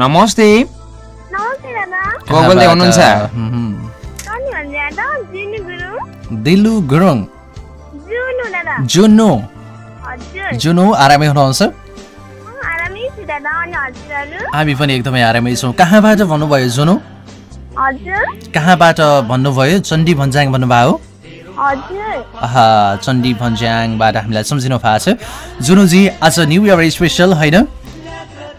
नमस्ते। को बोल्दै हुनुहुन्छ? दिलु गुरुङ। जुनु। जुनु आरामै हुनुहुन्छ? हामी पनि एकदमै आरामै छौँ। कहाँबाट भन्नुभयो जुनु? कहाँबाट भन्नुभयो? चण्डी भन्ज्याङ भन्नुभयो? चण्डी भन्ज्याङबाट हामीलाई सम्झिनु भएको छ। जुनुजी आज न्यु इयर स्पेसल होइन?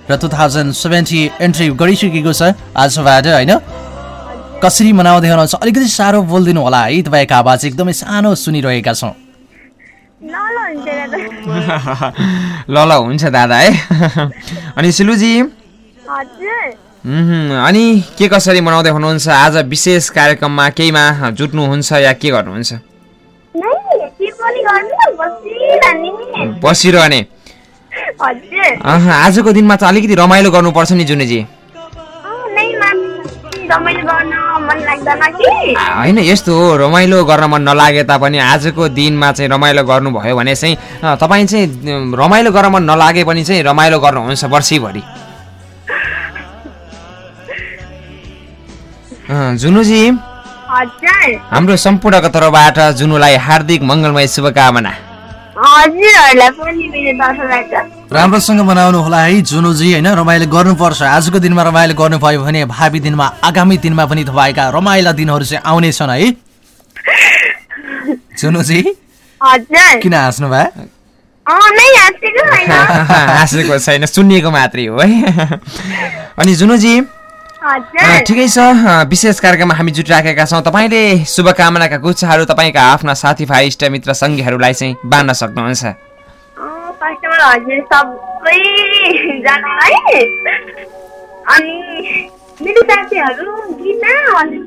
र टु थाउजन्ड सेभेन्टी एन्ट्री गरिसकेको छ आजबाट होइन? कसरी मनाउँदै हुनुहुन्छ? अलिकति साह्रो बोलिदिनु होला है तपाईँको आवाज एकदमै सानो सुनिरहेका छौँ। ल ल हुन्छ दादा है। अनि सिलुजी अनि के कसरी मनाउँदै हुनुहुन्छ? आज विशेष कार्यक्रममा केहीमा जुट्नुहुन्छ या के गर्नुहुन्छ? बसिरहने। आजको दिनमा त अलिकति रमाइलो गर्नुपर्छ नि जुनेजी। होइन यस्तो हो रमाइलो गर्न मन नलागे तापनि आजको दिनमा चाहिँ रमाइलो गर्नुभयो भने चाहिँ तपाईँ चाहिँ रमाइलो गर्न मन नलागे पनि चाहिँ रमाइलो गर्नुहुन्छ वर्षैभरि। जुनुजी। हाम्रो सम्पूर्णको तर्फबाट जुनुलाई हार्दिक मङ्गलमय शुभकामना। हजुरहरूलाई पनि मेरो तर्फबाट राम्रोसँग बनाउनु होला है जुनुजी होइन? रमाइलो गर्नुपर्छ। आजको दिनमा रमाइलो गर्नुभयो भने भावी दिनमा आगामी दिनमा पनि तपाईँका रमाइला दिनहरू चाहिँ आउनेछन् है। जुनुजी? किन हाँस्नु भयो? हाँसेको छैन। सुनिएको मात्रै हो है। अनि जुनुजी ठिकै छ। विशेष कार्यक्रममा हामी जुटिराखेका छौँ। तपाईँले शुभकामनाका गुच्छाहरू तपाईँका आफ्ना साथीभाइ इष्टमित्र सङ्गीहरूलाई चाहिँ बाँड्न सक्नुहुन्छ। अनि मेरो साथीहरू गीता अनि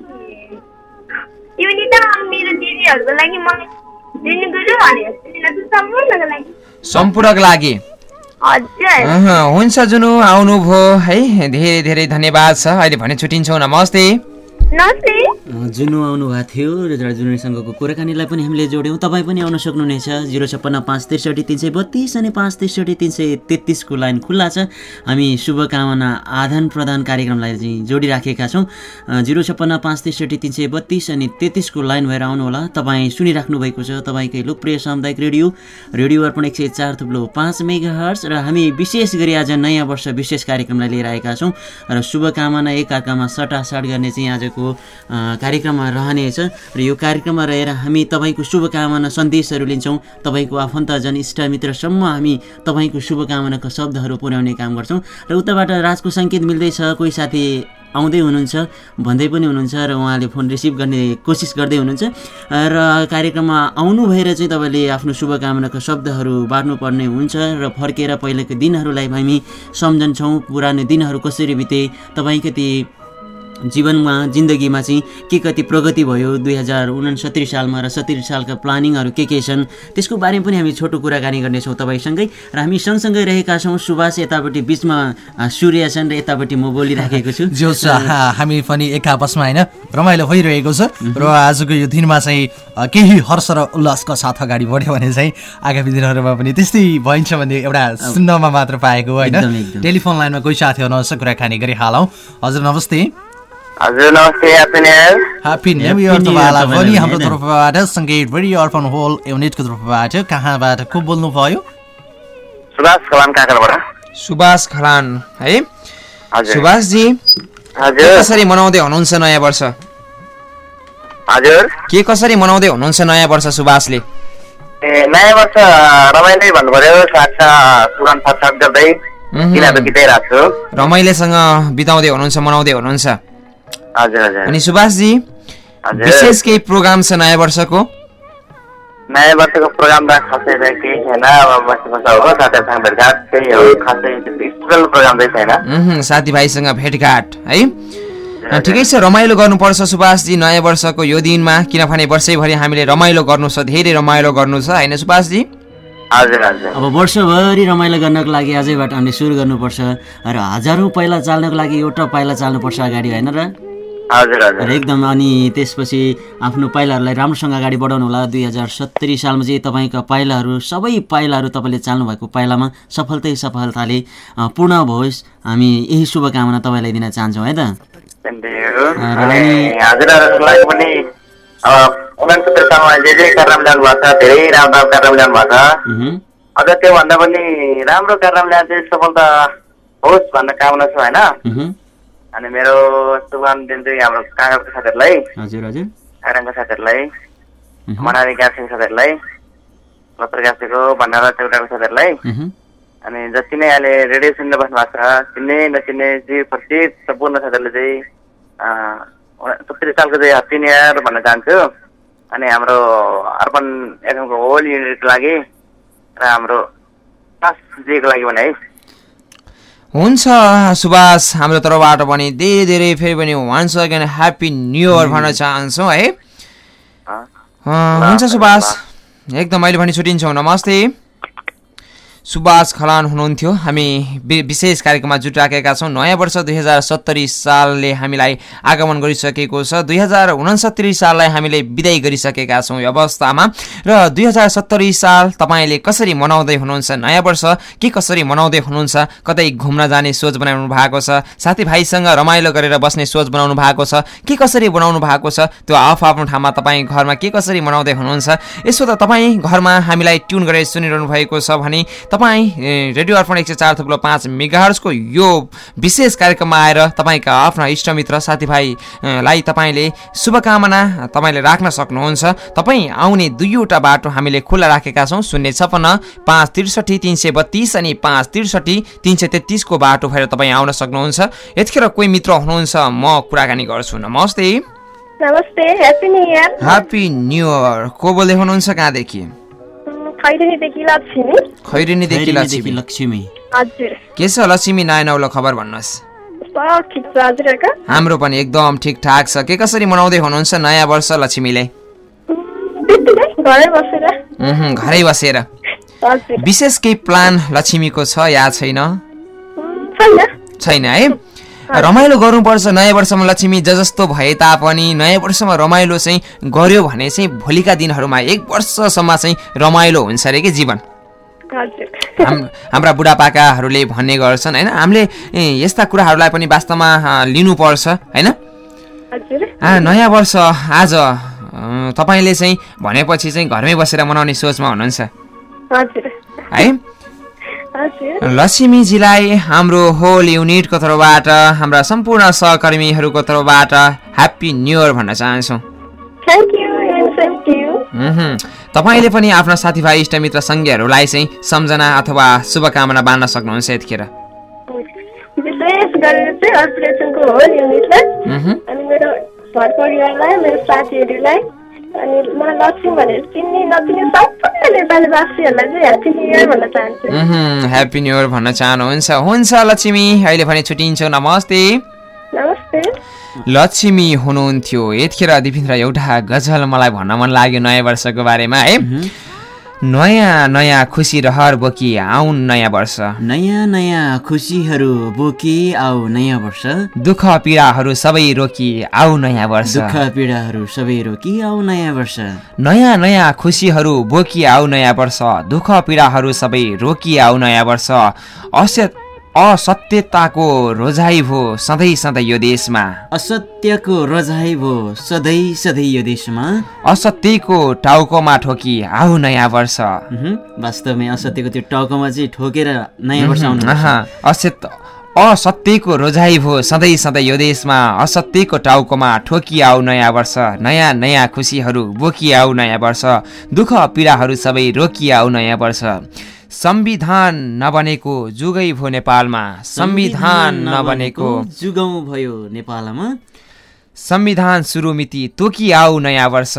युनिता अनि मेरो दिदीहरूको लागि म दिनु गुरु अनि सम्पूर्णको लागि। सम्पूर्णको हुन्छ जुनु आउनुभयो। है धेरै धेरै धन्यवाद छ अहिले भने छुट्टिन्छौँ। नमस्ते। जुनु आउनुभएको थियो र जुनुसँगको कुराकानीलाई पनि हामीले जोड्यौँ। तपाईँ पनि आउन सक्नुहुनेछ। जिरो छप्पन्न पाँच त्रिसठी तिन सय बत्तिस अनि पाँच त्रिसठी तिन सय तेत्तिसको लाइन खुल्ला छ। हामी शुभकामना आदान प्रदान कार्यक्रमलाई चाहिँ जोडिराखेका छौँ। जिरो छप्पन्न पाँच त्रिसठी तिन सय बत्तिस अनि तेत्तिसको लाइन भएर आउनुहोला। तपाईँ सुनिराख्नु भएको छ तपाईँकै लोकप्रिय सामुदायिक रेडियो रेडियो अर्पण एक सय चार थुप्लो पाँच मेगा र हामी विशेष गरी आज नयाँ वर्ष विशेष कार्यक्रमलाई लिएर आएका छौँ। र शुभकामना एकअर्कामा सटासट गर्ने चाहिँ आजको अँ, कार्यक्रममा रहनेछ र यो कार्यक्रममा रहेर हामी तपाईँको शुभकामना सन्देशहरू लिन्छौँ। तपाईँको आफन्तजन इष्टमित्रसम्म हामी तपाईँको शुभकामनाका शब्दहरू पुर्याउने काम गर्छौँ। र उताबाट राजको सङ्केत मिल्दैछ कोही साथी आउँदै हुनुहुन्छ भन्दै पनि हुनुहुन्छ र उहाँले फोन रिसिभ गर्ने कोसिस गर्दै हुनुहुन्छ। र कार्यक्रममा आउनु भएर चाहिँ तपाईँले आफ्नो शुभकामनाका शब्दहरू बाँड्नुपर्ने हुन्छ र फर्केर पहिलाको दिनहरूलाई हामी सम्झन्छौँ। पुरानो दिनहरू कसरी बिते तपाईँको जीवनमा जिन्दगीमा चाहिँ के कति प्रगति भयो दुई हजार उनसत्तरी सालमा र सत्तरी सालका प्लानिङहरू के के छन् त्यसको बारेमा पनि हामी छोटो कुराकानी गर्नेछौँ तपाईँसँगै र हामी सँगसँगै रहेका छौँ। सुभाष यतापट्टि बिचमा सूर्य छन् र यतापट्टि म बोलिराखेको छु। हा, हामी पनि एक आपसमा होइन रमाइलो भइरहेको छ र आजको यो दिनमा चाहिँ केही हर्ष र उल्लासको साथ अगाडि बढ्यो भने चाहिँ आगामी दिनहरूमा पनि त्यस्तै भइन्छ भन्ने एउटा सुन्नमा मात्र पाएको होइन। टेलिफोन लाइनमा कोही साथी हुनुहुन्छ कुराकानी गरिहालौँ। हजुर नमस्ते। हजुर नमस्ते happy new year happy new Happy year New Year तपाईँलाई तपाईँलाई पनि। पनि, हाम्रो? तर्फबाट सङ्गीत रेडियो अर्पण होल युनिटको तर्फबाट कहाँबाट को बोल्नु भयो सुभाष काकरबाट सुभाष खलान है? हजुर। सुभाषजी हजुर। कसरी मनाउँदै हुनुहुन्छ नयाँ वर्ष? हजुर। के कसरी मनाउँदै हुनुहुन्छ नयाँ वर्ष सुभाषले? ए नयाँ वर्ष रमाइलो भन्नु पर्यो साथसा पुरान साथ गर्दै। मह्म। किनाहरू बिताइरहेको छु? रमाइलोसँग बिताउँदै हुनुहुन्छ मनाउँदै हुनुहुन्छ। अनि सुभाषजी विशेष केही प्रोग्राम छ नयाँ वर्षको? नयाँ वर्षको प्रोग्राम त खासै त केही छैन अब बसी बसा हो साथीहरूसँग भेटघाट त्यही हो खासै स्पेसल प्रोग्राम चाहिँ छैन। साथीभाइसँग भेटघाट है? ठिकै छ रमाइलो गर्नुपर्छ सुभाषजी नयाँ वर्षको यो दिनमा किनभने वर्षैभरि हामीले रमाइलो गर्नु छ धेरै रमाइलो गर्नु छ होइन सुभाषजी? अब वर्षभरि रमाइलो गर्नको लागि आजैबाट हामीले सुरु गर्नुपर्छ र हजारौँ पाइला चाल्नको लागि एउटा पाइला चाल्नुपर्छ अगाडि होइन र? र हजुर। एकदम अनि त्यसपछि आफ्नो पाइलाहरूलाई राम्रोसँग अगाडि बढाउनु होला। दुई हजार सत्तरी सालमा चाहिँ तपाईँका पाइलाहरू सबै पाइलाहरू तपाईँले चाल्नु भएको पाइलामा सफलतै सफलताले पूर्ण होस् हामी यही शुभकामना तपाईँलाई दिन चाहन्छौँ है त? उनसत्तर सालमा जे जे कार्यक्रम छ धेरै राम्रो कार्यक्रम छ अझ त्योभन्दा पनि राम्रो कार्यक्रम ल्याएर चाहिँ सफलता होस् भन्ने कामना छ होइन? अनि मेरो शुभकामना दिन्छु हाम्रो काँगरको साथीहरूलाई। हजुर हजुर। काँगरको साथीहरूलाई। मनाली गाँसेको साथीहरूलाई। लत्र गाँसेको भण्डारा चौटाको साथीहरूलाई। अनि जति नै अहिले रेडियो सुन्नु बस्नु भएको छ चिन्ने नचिन्ने जे प्रत्येक सम्पूर्ण साथीहरूले चाहिँ सत्तरी सालको चाहिँ ह्याप्पी न्यु इयर भन्न चाहन्छु। अनि हाम्रो अर्पण एफएमको होल युनिटको लागि र हाम्रो क्लास जेको लागि भने है। हुन्छ सुभाष हाम्रो तर्फबाट पनि धेरै धेरै फेरि पनि once again happy new year भन्न चाहन्छौँ है। हुन्छ सुभाष। एकदम अहिले पनि छुट्टिन्छौँ नमस्ते। सुभाष खलान हुनुहुन्थ्यो। हामी विशेष कार्यक्रममा जुटिराखेका छौँ। नयाँ वर्ष दुई हजार सत्तरी सालले हामीलाई आगमन गरिसकेको छ। दुई हजार उनसत्तरी साललाई हामीले विदाय गरिसकेका छौँ यो अवस्थामा। र दुई हजार सत्तरी साल तपाईँले कसरी मनाउँदै हुनुहुन्छ? नयाँ वर्ष के कसरी मनाउँदै हुनुहुन्छ? कतै घुम्न जाने सोच बनाउनु भएको छ? साथीभाइसँग रमाइलो गरेर बस्ने सोच बनाउनु भएको छ? के कसरी बनाउनु भएको छ? त्यो आफ आफ्नो ठाउँमा तपाईँ घरमा के कसरी मनाउँदै हुनुहुन्छ? यसो त तपाईँ घरमा हामीलाई ट्युन गरेर सुनिरहनु भएको छ भने तपाईँ रेडियो अर्पण एक सय चार थुप्रो पाँच मेगाहर्सको यो विशेष कार्यक्रममा आएर तपाईँका आफ्ना इष्टमित्र साथीभाइलाई तपाईँले शुभकामना तपाईँले राख्न सक्नुहुन्छ। तपाईँ आउने दुईवटा बाटो हामीले खुल्ला राखेका छौँ। शून्य छपन्न पाँच त्रिसठी तिन सय बत्तिस अनि पाँच त्रिसठी तिन सय तेत्तिसको बाटो भएर तपाईँ आउन सक्नुहुन्छ। यतिखेर कोही मित्र हुनुहुन्छ म कुराकानी गर्छु। नमस्ते। नमस्ते happy new year happy new year को बोल्दै हुनुहुन्छ कहाँदेखि? खैरनीदेखि लक्ष्मी। के छ लक्ष्मी। नयाँ नौलो खबर भन्नुहोस्। हाम्रो पनि एकदम ठिकठाक छ। के कसरी मनाउँदै हुनुहुन्छ नयाँ वर्ष लक्ष्मीले? घरै बसेर। उहुँ, घरै बसेर। हजुर। विशेष केही प्लान लक्ष्मीको छ या छैन? छैन। छैन है? रमाइलो गर्नुपर्छ। नयाँ वर्षमा लक्ष्मी ज जस्तो भए तापनि नयाँ वर्षमा रमाइलो चाहिँ गर्यो भने चाहिँ भोलिका दिनहरूमा एक वर्षसम्म चाहिँ रमाइलो हुन्छ अरे कि जीवन। हाम्रा बुढापाकाहरूले भन्ने गर्छन् होइन? हामीले यस्ता कुराहरूलाई पनि वास्तवमा लिनुपर्छ होइन? नयाँ वर्ष आज तपाईँले चाहिँ भनेपछि चाहिँ घरमै बसेर मनाउने सोचमा हुनुहुन्छ। है? लक्ष्मीजीलाई हाम्रो होल युनिटको तर्फबाट हाम्रा सम्पूर्ण सहकर्मीहरूको तर्फबाट ह्याप्पी न्यु इयर भन्न चाहन्छौँ। तपाईँले पनि आफ्ना साथीभाइ इष्टमित्र सङ्घीयहरूलाई चाहिँ सम्झना अथवा शुभकामना बाँड्न सक्नुहुन्छ यतिखेर विशेष गरेर चाहिँ अर्परेसनको होल युनिटलाई मह्म। अनि मेरो घर परिवारलाई मेरो साथीहरूलाई अनि मलाई लक्ष्मी भनेर चिन्ने नचिन्ने सम्पूर्ण नेपालीवासीहरूलाई चाहिँ ह्याप्पी न्यु इयर भन्न चाहन्छु। ह्याप्पी न्यु इयर भन्न चाहनुहुन्छ। हुन्छ लक्ष्मी। अहिले भने छुट्टिन्छौँ नमस्ते। नमस्ते। लक्ष्मी हुनुहुन्थ्यो। यतिखेर दिपिन्द्र एउटा गजल मलाई भन्न मन लाग्यो नयाँ वर्षको बारेमा है। नयाँ नयाँ खुसी रहर बोकी आउन् नयाँ वर्ष। नयाँ नयाँ खुसीहरू बोकी आऊ नयाँ वर्ष। दुःख पीडाहरू सबै रोकी आऊ नयाँ वर्ष। दुःख पीडाहरू सबै रोकी आऊ नयाँ वर्ष। नयाँ नयाँ खुसीहरू बोकी आऊ नयाँ वर्ष। दुःख पीडाहरू सबै रोकी आऊ नयाँ वर्ष। अस्य असत्यताको रोजाइ भो सधैँ सधैँ यो देशमा। असत्यको रजाइ भो सधैँ सधैँ यो देशमा। असत्यको टाउकोमा ठोकी आऊ नयाँ वर्ष। वास्तवमै असत्यको त्यो टाउकोमा चाहिँ ठोकेर नयाँ वर्ष आउनु असत्य असत्यको रोजाइ भो सधैँ सधैँ यो देशमा असत्यको टाउकोमा ठोकी आऊ नयाँ वर्ष नयाँ नयाँ खुसीहरू बोकी आऊ नयाँ वर्ष दुःख पीडाहरू सबै रोकी आऊ नयाँ वर्ष। संविधान नबनेको जुगै भो नेपालमा संविधान नबनेको जुगौँ भयो नेपालमा। संविधान सुरु मिति तोकी आऊ नयाँ वर्ष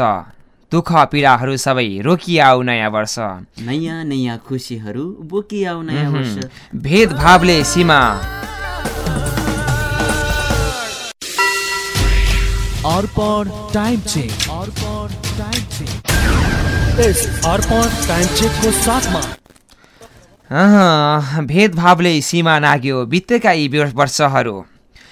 दुःख पीडाहरू सबै रोकी आऊ नयाँ वर्ष। नयाँ नयाँ खुसीहरू बोकी आऊ नयाँ वर्ष। भेदभावले सीमा अर्पण टाइम चेक। अर्पण टाइम चेक। यस अर्पण टाइम चेकको साथमा। अहँ, भेदभावले सीमा नाग्यो बितेका यी वर्ष- वर्षहरू।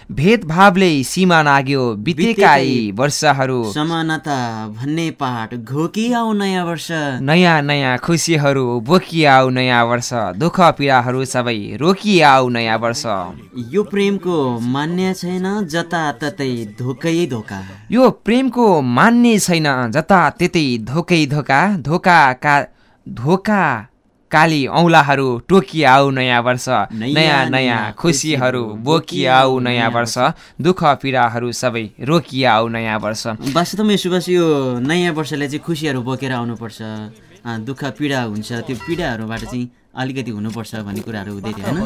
भेदभावले सीमा नाग्यो बितेका यी वर्षहरू। समानता भन्ने पाठ घोकी आऊ नयाँ वर्ष। नयाँ नयाँ खुसीहरू बोकी आऊ नयाँ वर्ष। दुःख पीडाहरू सबै रोकी आऊ नयाँ वर्ष। यो प्रेमको मान्य छैन जताततै धोकै धोका। यो प्रेमको मान्ने छैन जतात्यतै धोकै धोका। धोका का धोका काली औँलाहरू टोकी आऊ नयाँ वर्ष नयाँ नयाँ खुसीहरू बोकी आऊ नयाँ वर्ष। दुःख पीडाहरू सबै रोकी आऊ नयाँ वर्ष। वास्तवमै सुभाष यो नयाँ वर्षलाई चाहिँ खुसीहरू बोकेर आउनुपर्छ। दुःख पीडा हुन्छ। त्यो पीडाहरूबाट चाहिँ अलिकति हुनुपर्छ भन्ने कुराहरू हुँदै थियो होइन?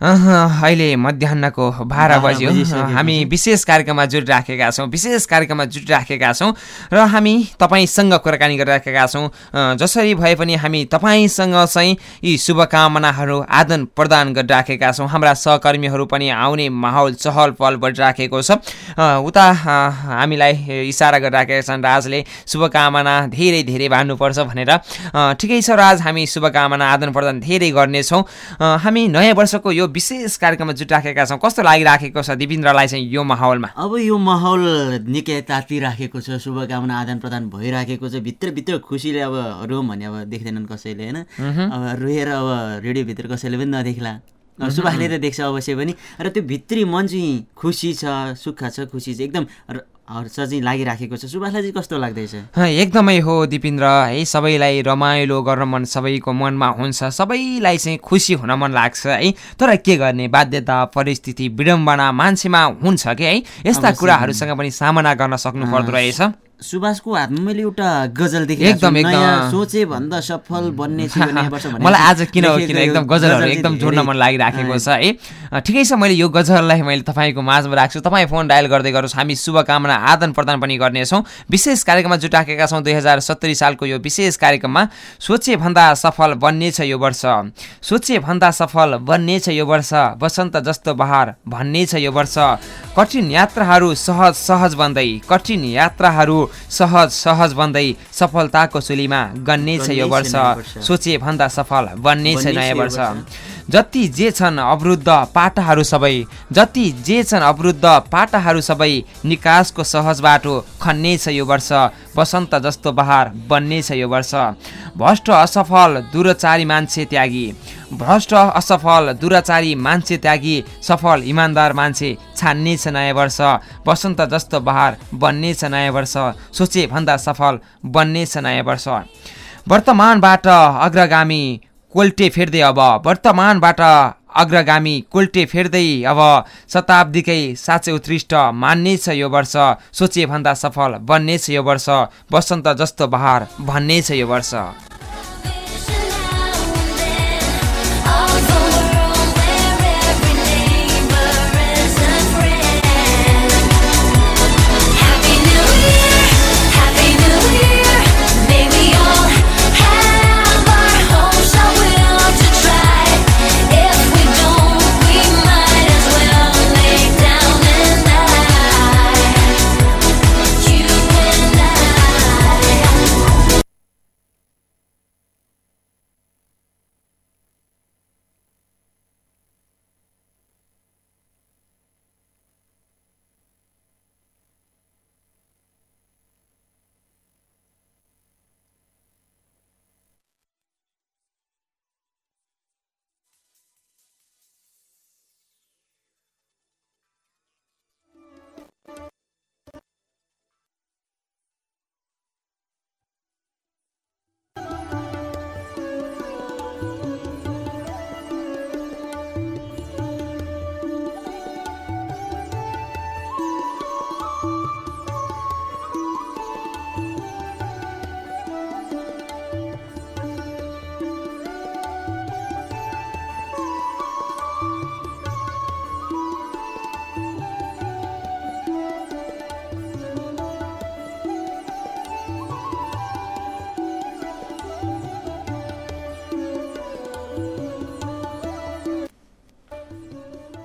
अहिले मध्याहको बाह्र बज्यो। हामी विशेष कार्यक्रममा जुटिराखेका छौँ विशेष कार्यक्रममा जुटिराखेका छौँ र हामी तपाईँसँग कुराकानी गरिराखेका छौँ। जसरी भए पनि हामी तपाईँसँग चाहिँ यी शुभकामनाहरू आदान प्रदान गरिराखेका छौँ। हाम्रा सहकर्मीहरू पनि आउने माहौल चहल पहल बढिराखेको छ। उता हामीलाई इसारा गरिराखेका छन् राजले शुभकामना धेरै धेरै बाँड्नुपर्छ भनेर। ठिकै छ राज हामी शुभकामना आदान प्रदान धेरै गर्नेछौँ। हामी नयाँ वर्षको यो विशेष कार्यक्रममा जुटिराखेका छौँ। कस्तो लागिराखेको छ दिपिन्द्रलाई चाहिँ यो माहौलमा? अब यो माहौल निकै तातिराखेको छ। शुभकामना आदान प्रदान भइराखेको छ। भित्रभित्र खुसीले अब रोम भने अब देख्दैनन् कसैले होइन? अब रोएर अब रेडियोभित्र कसैले पनि नदेख्ला। अब सुभाषले त देख्छ अवश्य पनि। र त्यो भित्री मन चाहिँ खुसी छ सुख छ खुसी छ। एकदम हर्ष चाहिँ लागिराखेको छ। सुभाषलाई चाहिँ कस्तो लाग्दैछ? एकदमै हो दिपिन्द्र। है सबैलाई रमाइलो गर्न मन सबैको मनमा हुन्छ सबैलाई चाहिँ खुसी हुन मन लाग्छ है। तर के गर्ने? बाध्यता परिस्थिति विडम्बना मान्छेमा हुन्छ कि है? यस्ता। कुराहरूसँग पनि सामना गर्न सक्नु पर्दो रहेछ। सुभाषको हातमा मैले एउटा गजल देखेँ एकदम, एकदम। सोचे भन्दा सफल बन्ने छु मलाई आज किन किन? एकदम गजल गजलहरू एकदम जोड्न मन लागिराखेको छ है। ठिकै छ मैले यो गजललाई मैले तपाईँको माझमा राख्छु। तपाईँ फोन डायल गर्दै गर्नुहोस् हामी शुभकामना आदान प्रदान पनि गर्नेछौँ। विशेष कार्यक्रममा जुटाएका छौँ। दुई हजार सत्तरी सालको यो विशेष कार्यक्रममा सोचे भन्दा सफल बन्नेछ यो वर्ष। सोचे भन्दा सफल बन्नेछ यो वर्ष। वसन्त जस्तो बहार भन्नेछ यो वर्ष। कठिन यात्राहरू सहज सहज बन्दै। कठिन यात्राहरू सहज सहज बन्दै सफलताको सुलीमा गन्नेछ यो गन्नेछ वर्ष। सोचे भन्दा सफल बन्नेछ बन्नेछ नयाँ यो वर्ष। जति जे छन् अवरुद्ध पाटाहरू सबै जति जे छन् अवरुद्ध पाटाहरू सबै निकासको सहज बाटो खन्नेछ यो वर्ष वसन्त जस्तो बहार बन्नेछ यो वर्ष। भ्रष्ट असफल दुराचारी मान्छे त्यागी। भ्रष्ट असफल दुराचारी मान्छे त्यागी सफल इमान्दार मान्छे छान्नेछ नयाँ वर्ष। वसन्त जस्तो बहार बन्नेछ नयाँ वर्ष। सोचे भन्दा सफल बन्नेछ नयाँ वर्ष। वर्तमानबाट अग्रगामी कोल्टे फेर्दै अब वर्तमानबाट अग्रगामी कोल्टे फेर्दै अब शताब्दीकै साँच्चै उत्कृष्ट मान्नेछ यो वर्ष। सोचे भन्दा सफल बन्नेछ यो वर्ष। वसन्त जस्तो बहार भन्नेछ यो वर्ष।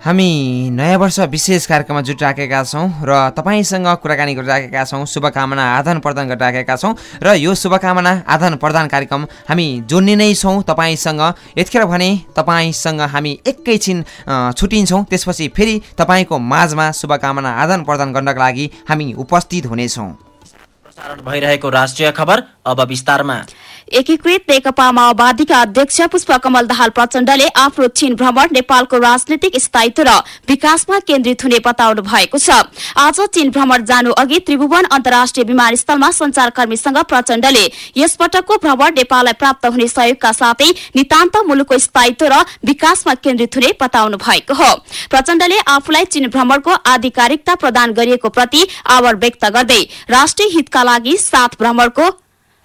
हामी नयाँ वर्ष विशेष कार्यक्रममा जुटिराखेका छौँ र तपाईँसँग कुराकानी गरिराखेका छौँ शुभकामना आदान प्रदान गरिराखेका छौँ र यो शुभकामना आदान प्रदान कार्यक्रम हामी जोड्ने नै छौँ तपाईँसँग। यतिखेर भने तपाईँसँग हामी एकैछिन छुट्टिन्छौँ त्यसपछि फेरि तपाईँको माझमा शुभकामना आदान प्रदान गर्नका लागि हामी उपस्थित हुनेछौँ। भइरहेको राष्ट्रिय खबर अब विस्तारमा। एकीकृत नेकपा माओवादीका अध्यक्ष पुष्पकमल दाहाल प्रचण्डले आफ्नो चीन भ्रमण नेपालको राजनीतिक स्थायित्व र विकासमा केन्द्रित हुने बताउनु भएको छ। आज चीन भ्रमण जानु अघि त्रिभुवन अन्तर्राष्ट्रिय विमानस्थलमा संचारकर्मीसँग प्रचण्डले यसपटकको भ्रमण नेपाललाई प्राप्त हुने सहयोगका साथै नितान्त मुलुकको स्थायित्व र विकासमा केन्द्रित हुने बताउनु भएको हो। प्रचण्डले आफूलाई चीन भ्रमणको आधिकारिकता प्रदान गरिएको प्रति आभार व्यक्त गर्दै राष्ट्रिय हितका लागि सात भ्रमणको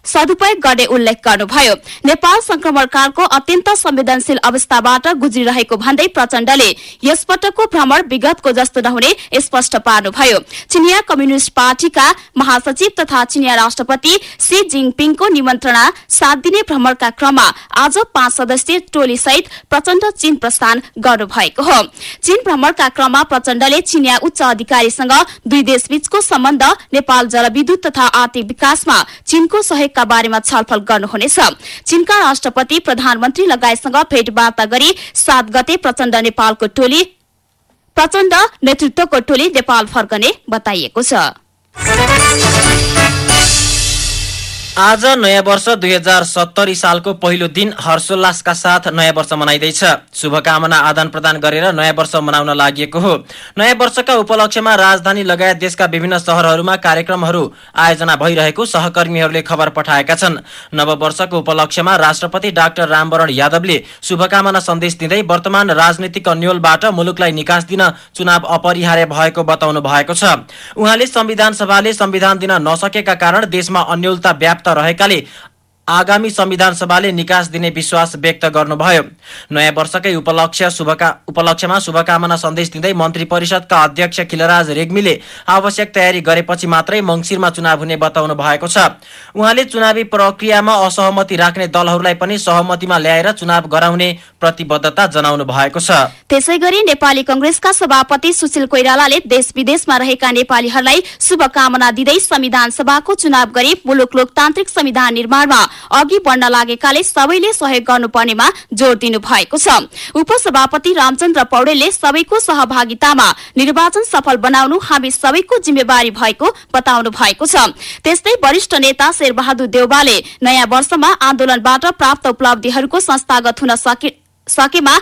सदुपयोग गर्ने उल्लेख गर्नुभयो। नेपाल संक्रमणकालको अत्यन्त संवेदनशील अवस्थाबाट गुज्रिरहेको भन्दै प्रचण्डले यसपटकको भ्रमण विगतको जस्तो नहुने स्पष्ट पार्नुभयो। चिनिया कम्युनिष्ट पार्टीका महासचिव तथा चिनिया राष्ट्रपति सी जिङपिङको निमन्त्रणा सात दिने भ्रमणका क्रममा आज पाँच सदस्यीय टोली सहित प्रचण्ड चीन प्रस्थान गर्नुभएको हो। चीन भ्रमणका क्रममा प्रचण्डले चिनिया उच्च अधिकारीसँग दुई देशबीचको सम्बन्ध नेपाल जलविद्युत तथा आर्थिक विकासमा चीनको सहयोगका बारेमा छलफल गर्नुहुनेछ। चीनका राष्ट्रपति प्रधानमन्त्री लगायतसँग भेटवार्ता गरी सात गते प्रचण्ड नेपालको टोली प्रचण्ड नेतृत्वको टोली नेपाल फर्कने बताइएको छ। आज नयाँ वर्ष दुई हजार सत्तरी सालको पहिलो दिन हर्षोल्लासका साथ नयाँ वर्ष मनाइँदैछ। शुभकामना आदान प्रदान गरेर नयाँ वर्ष मनाउन लागि हो। नयाँ वर्षका उपलक्ष्यमा राजधानी लगायत देशका विभिन्न शहरहरूमा कार्यक्रमहरू आयोजना भइरहेको सहकर्मीहरूले खबर पठाएका छन्। नववर्षको उपलक्ष्यमा राष्ट्रपति डाक्टर रामवरण यादवले शुभकामना सन्देश दिँदै वर्तमान राजनीतिक अन्यलबाट मुलुकलाई निकास दिन चुनाव अपरिहार्य भएको बताउनु भएको छ। उहाँले संविधान सभाले संविधान दिन नसकेका कारण देशमा अन्यलता व्याप्त रहेकाले आगामी संविधान सभाले निकास दिने विश्वास व्यक्त गर्नुभयो। नयाँ वर्षकै उपलक्ष्य शुभका उपलक्ष्यमा शुभकामना सन्देश दिँदै मन्त्री परिषदका अध्यक्ष खिलराज रेग्मीले आवश्यक तयारी गरेपछि मात्रै मङ्सिरमा चुनाव हुने बताउनु भएको छ। उहाँले चुनावी प्रक्रियामा असहमति राख्ने दलहरूलाई पनि सहमतिमा ल्याएर चुनाव गराउने प्रतिबद्धता जनाउनु भएको छ। त्यसै गरी नेपाली कंग्रेसका सभापति सुशील कोइरालाले देश विदेशमा रहेका नेपालीहरूलाई शुभकामना दिँदै संविधान सभाको चुनाव गरी मुलुक लोकतान्त्रिक संविधान निर्माणमा अघि बढ्न लागेकाले सबैले सहयोग गर्नुपर्नेमा जोड़ दिनु भएको छ। उपसभापति रामचन्द्र पौडेलले सबैको सहभागितामा निर्वाचन सफल बनाउनु हामी सबैको जिम्मेवारी भएको बताउनु भएको छ। त्यस्तै वरिष्ठ नेता शेरबहादुर देउवाले नयाँ वर्षमा आन्दोलनबाट प्राप्त उपलब्धिहरूको संस्थागत हुन सके सकेमा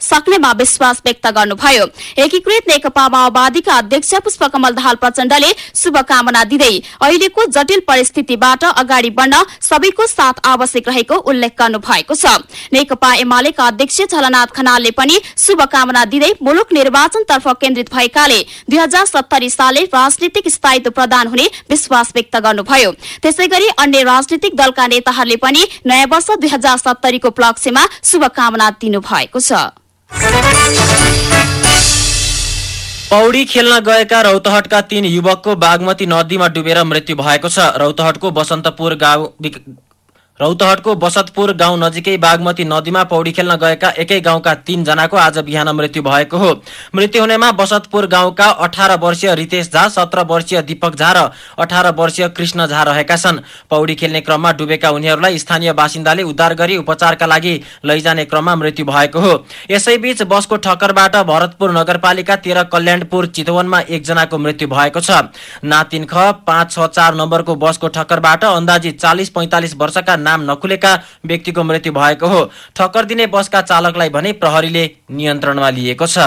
सक्नेमा विश्वास व्यक्त गर्नुभयो। एकीकृत नेकपा माओवादीका अध्यक्ष पुष्पकमल दाहाल प्रचण्डले शुभकामना दिँदै अहिलेको जटिल परिस्थितिबाट अगाडि बढ्न सबैको साथ आवश्यक रहेको उल्लेख गर्नु भएको छ। नेकपा एमालेका अध्यक्ष झलनाथ खनालले पनि शुभकामना दिँदै मुलुक निर्वाचनतर्फ केन्द्रित भएकाले दुई सालले राजनीतिक स्थायित्व प्रदान हुने विश्वास व्यक्त गर्नुभयो। त्यसै गरी अन्य राजनीतिक दलका नेताहरूले पनि नयाँ वर्ष दुई हजार सत्तरीको उपलक्ष्यमा शुभकामना दिनुभएको छ। पौडी खेल्न गएका रौतहटका तीन युवकको बागमती नदीमा डुबेर मृत्यु भएको छ। रौतहटको बसन्तपुर गाउँ रौतहटको बसतपुर गाउँ नजिकै बागमती नदीमा पौडी खेल्न गएका एकै गाउँका तीन जनाको आज बिहान मृत्यु भएको हो। मृत्यु हुनेमा बसतपुर गाउँका अठार वर्षीय रितेश झा सत्र वर्षीय दीपक झा र अठार वर्षीय कृष्ण झा रहेका छन्। पौडी खेल्ने क्रममा डुबेका उनीहरूलाई स्थानीय बासिन्दाले उद्धार गरी उपचारका लागि लैजाने क्रममा मृत्यु भएको हो। यसैबीच बसको ठक्करबाट भरतपुर नगरपालिका तेह्र कल्याणपुर चितवनमा एकजनाको मृत्यु भएको छ। ख पाँच छ चार नम्बरको बसको ठक्करबाट अन्दाजी चालिस पैंतालिस वर्षका नाम नखुलेका व्यक्तिको मृत्यु भएको हो। ठक्कर दिने बसका चालकलाई भने प्रहरीले नियन्त्रणमा लिएको छ।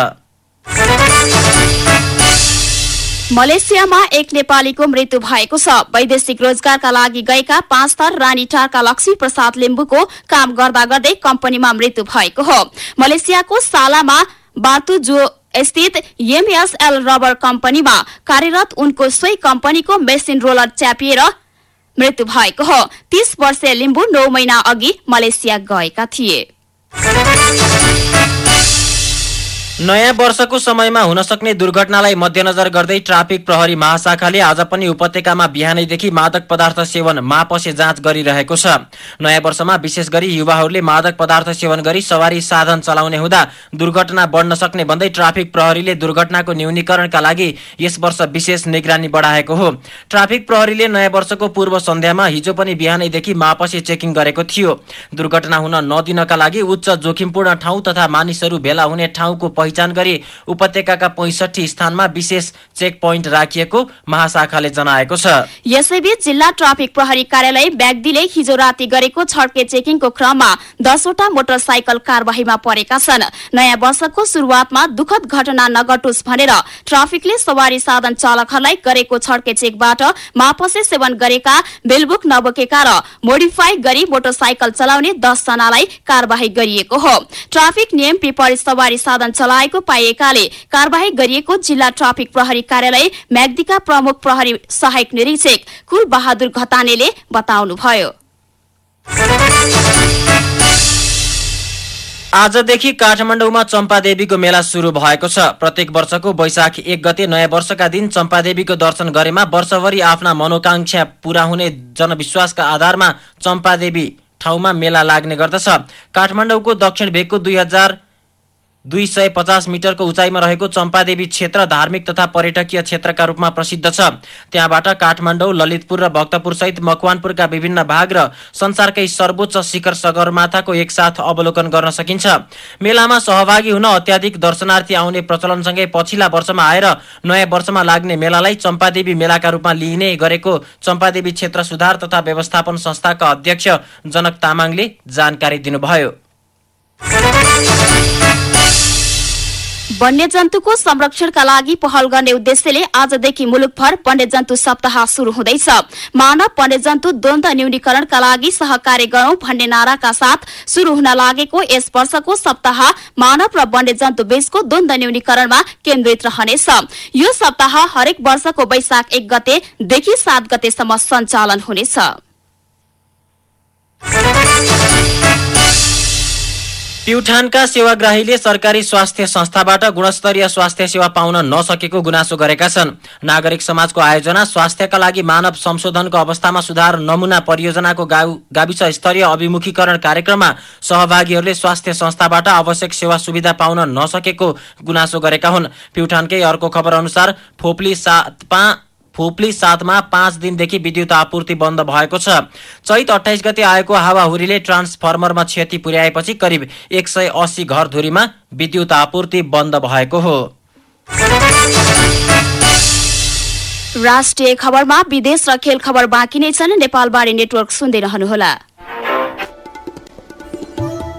मलेसियामा एक नेपालीको मृत्यु भएको छ। वैदेशिक रोजगारका लागि गएका पाँच थर रानीटारका लक्ष्मी प्रसाद लिम्बुको काम गर्दा गर्दै कम्पनीमा मृत्यु भएको हो। मलेसियाको सालामा बातु जो स्थित एमएसएल रबर कम्पनीमा कार्यरत उनको सोही कम्पनीको मेसिन रोलर च्यापिएर मृत्यु भएको हो। तीस वर्षीय लिम्बु नौ महिना अघि मलेसिया गएका थिए। नयाँ वर्षको समयमा हुन सक्ने दुर्घटनालाई मध्यनजर गर्दै ट्राफिक प्रहरी महाशाखाले आज पनि उपत्यकामा बिहानैदेखि मादक पदार्थ सेवन मापसे जाँच गरिरहेको छ। नयाँ वर्षमा विशेष गरी युवाहरूले मादक पदार्थ सेवन गरी सवारी साधन चलाउने हुँदा दुर्घटना बढ्न सक्ने भन्दै ट्राफिक प्रहरीले दुर्घटनाको न्यूनीकरणका लागि यस वर्ष विशेष निगरानी बढाएको हो। ट्राफिक प्रहरीले नयाँ वर्षको पूर्व सन्ध्यामा हिजो पनि बिहानैदेखि मापसे चेकिङ गरेको थियो। दुर्घटना हुन नदिनका लागि उच्च जोखिमपूर्ण ठाउँ तथा मानिसहरू भेला हुने ठाउँको पहिचान गरी उपत्यकाका पैसठी स्थानमा विशेष चेक पोइन्ट राखिएको महाशाखाले जनाएको छ। यसैबीच जिल्ला ट्राफिक प्रहरी कार्यालय ब्याग्दीले हिजो राति गरेको छड्के चेकिङको क्रममा दसवटा मोटरसाइकल कार्यवाहीमा परेका छन्। नयाँ वर्षको शुरूआतमा दुखद घटना नघटोस् भनेर ट्राफिकले सवारी साधन चालकहरूलाई गरेको छड्के चेकबाट मापसे सेवन गरेका बेलबुक नबोकेका र मोडिफाई गरी मोटरसाइकल चलाउने दस जनालाई कार्यवाही गरिएको हो। ट्राफिक नियम विपरीत सवारी साधन चलाएको पाइएकाले कार्यवाही गरिएको जिल्ला ट्राफिक प्रहरी कार्यालय म्याग्दीका प्रमुख प्रहरी सहायक निरीक्षक कुल बहादुर घतानेले बताउनुभयो। आजदेखि काठमाडौँमा चम्पादेवीको मेला सुरु भएको छ। प्रत्येक वर्षको वैशाख एक गते नयाँ वर्षका दिन चम्पादेवीको दर्शन गरेमा वर्षभरि आफ्ना मनोकांक्षा पूरा हुने जनविश्वासका आधारमा चम्पादेवी ठाउँमा मेला लाग्ने गर्दछ। काठमाडौँको दक्षिण भेगको दुई हजार दुई सय पचास मिटरको उचाइमा रहेको चम्पादेवी क्षेत्र धार्मिक तथा पर्यटकीय क्षेत्रका रूपमा प्रसिद्ध छ। त्यहाँबाट काठमाडौँ ललितपुर र भक्तपुर सहित मकवानपुरका विभिन्न भाग र संसारकै सर्वोच्च शिखर सगरमाथाको एकसाथ अवलोकन गर्न सकिन्छ। मेलामा सहभागी हुन अत्याधिक दर्शनार्थी आउने प्रचलनसँगै पछिल्ला वर्षमा आएर नयाँ वर्षमा लाग्ने मेलालाई चम्पादेवी मेलाका रूपमा लिइने गरेको चम्पादेवी क्षेत्र सुधार तथा व्यवस्थापन संस्थाका अध्यक्ष जनक तामाङले जानकारी दिनुभयो। वन्यजन्तुको संरक्षणका लागि पहल गर्ने उद्देश्यले आजदेखि मुलुकभर वन्यजन्तु सप्ताह शुरू हुँदैछ। मानव वन्यजन्तु द्वन्द न्यूनीकरणका लागि सहकार्य गरौं भन्ने नाराका साथ शुरू हुन लागेको यस वर्षको सप्ताह मानव र वन्यजन्तु बीचको द्वन्द न्यूनीकरणमा केन्द्रित रहनेछ। यो सप्ताह हरेक वर्षको वैशाख एक गतेदेखि सात गतेसम्म सञ्चालन हुनेछ। प्युठानका सेवाग्राहीले सरकारी स्वास्थ्य संस्थाबाट गुणस्तरीय स्वास्थ्य सेवा पाउन नसकेको गुनासो गरेका छन्। नागरिक समाजको आयोजना स्वास्थ्यका लागि मानव संशोधनको अवस्थामा सुधार नमुना परियोजनाको गाविस स्तरीय अभिमुखीकरण कार्यक्रममा सहभागीहरूले स्वास्थ्य संस्थाबाट आवश्यक सेवा सुविधा पाउन नसकेको गुनासो गरेका हुन्। प्युठानकै अर्को खबर अनुसार फोप्ली सातमा फोप्ली सातमा पाँच दिनदेखि विद्युत आपूर्ति बन्द भएको छ। चैत अठाइस गते आएको हावाहुरीले ट्रान्सफर्मरमा क्षति पुर्याएपछि करिब एक सय अस्सी घरधुरीमा विद्युत आपूर्ति बन्द भएको हो। राष्ट्रिय खबरमा विदेश र खेल खबर बाँकी नै छन्। नेपालबारी नेटवर्क सुन्दै रहनुहोला।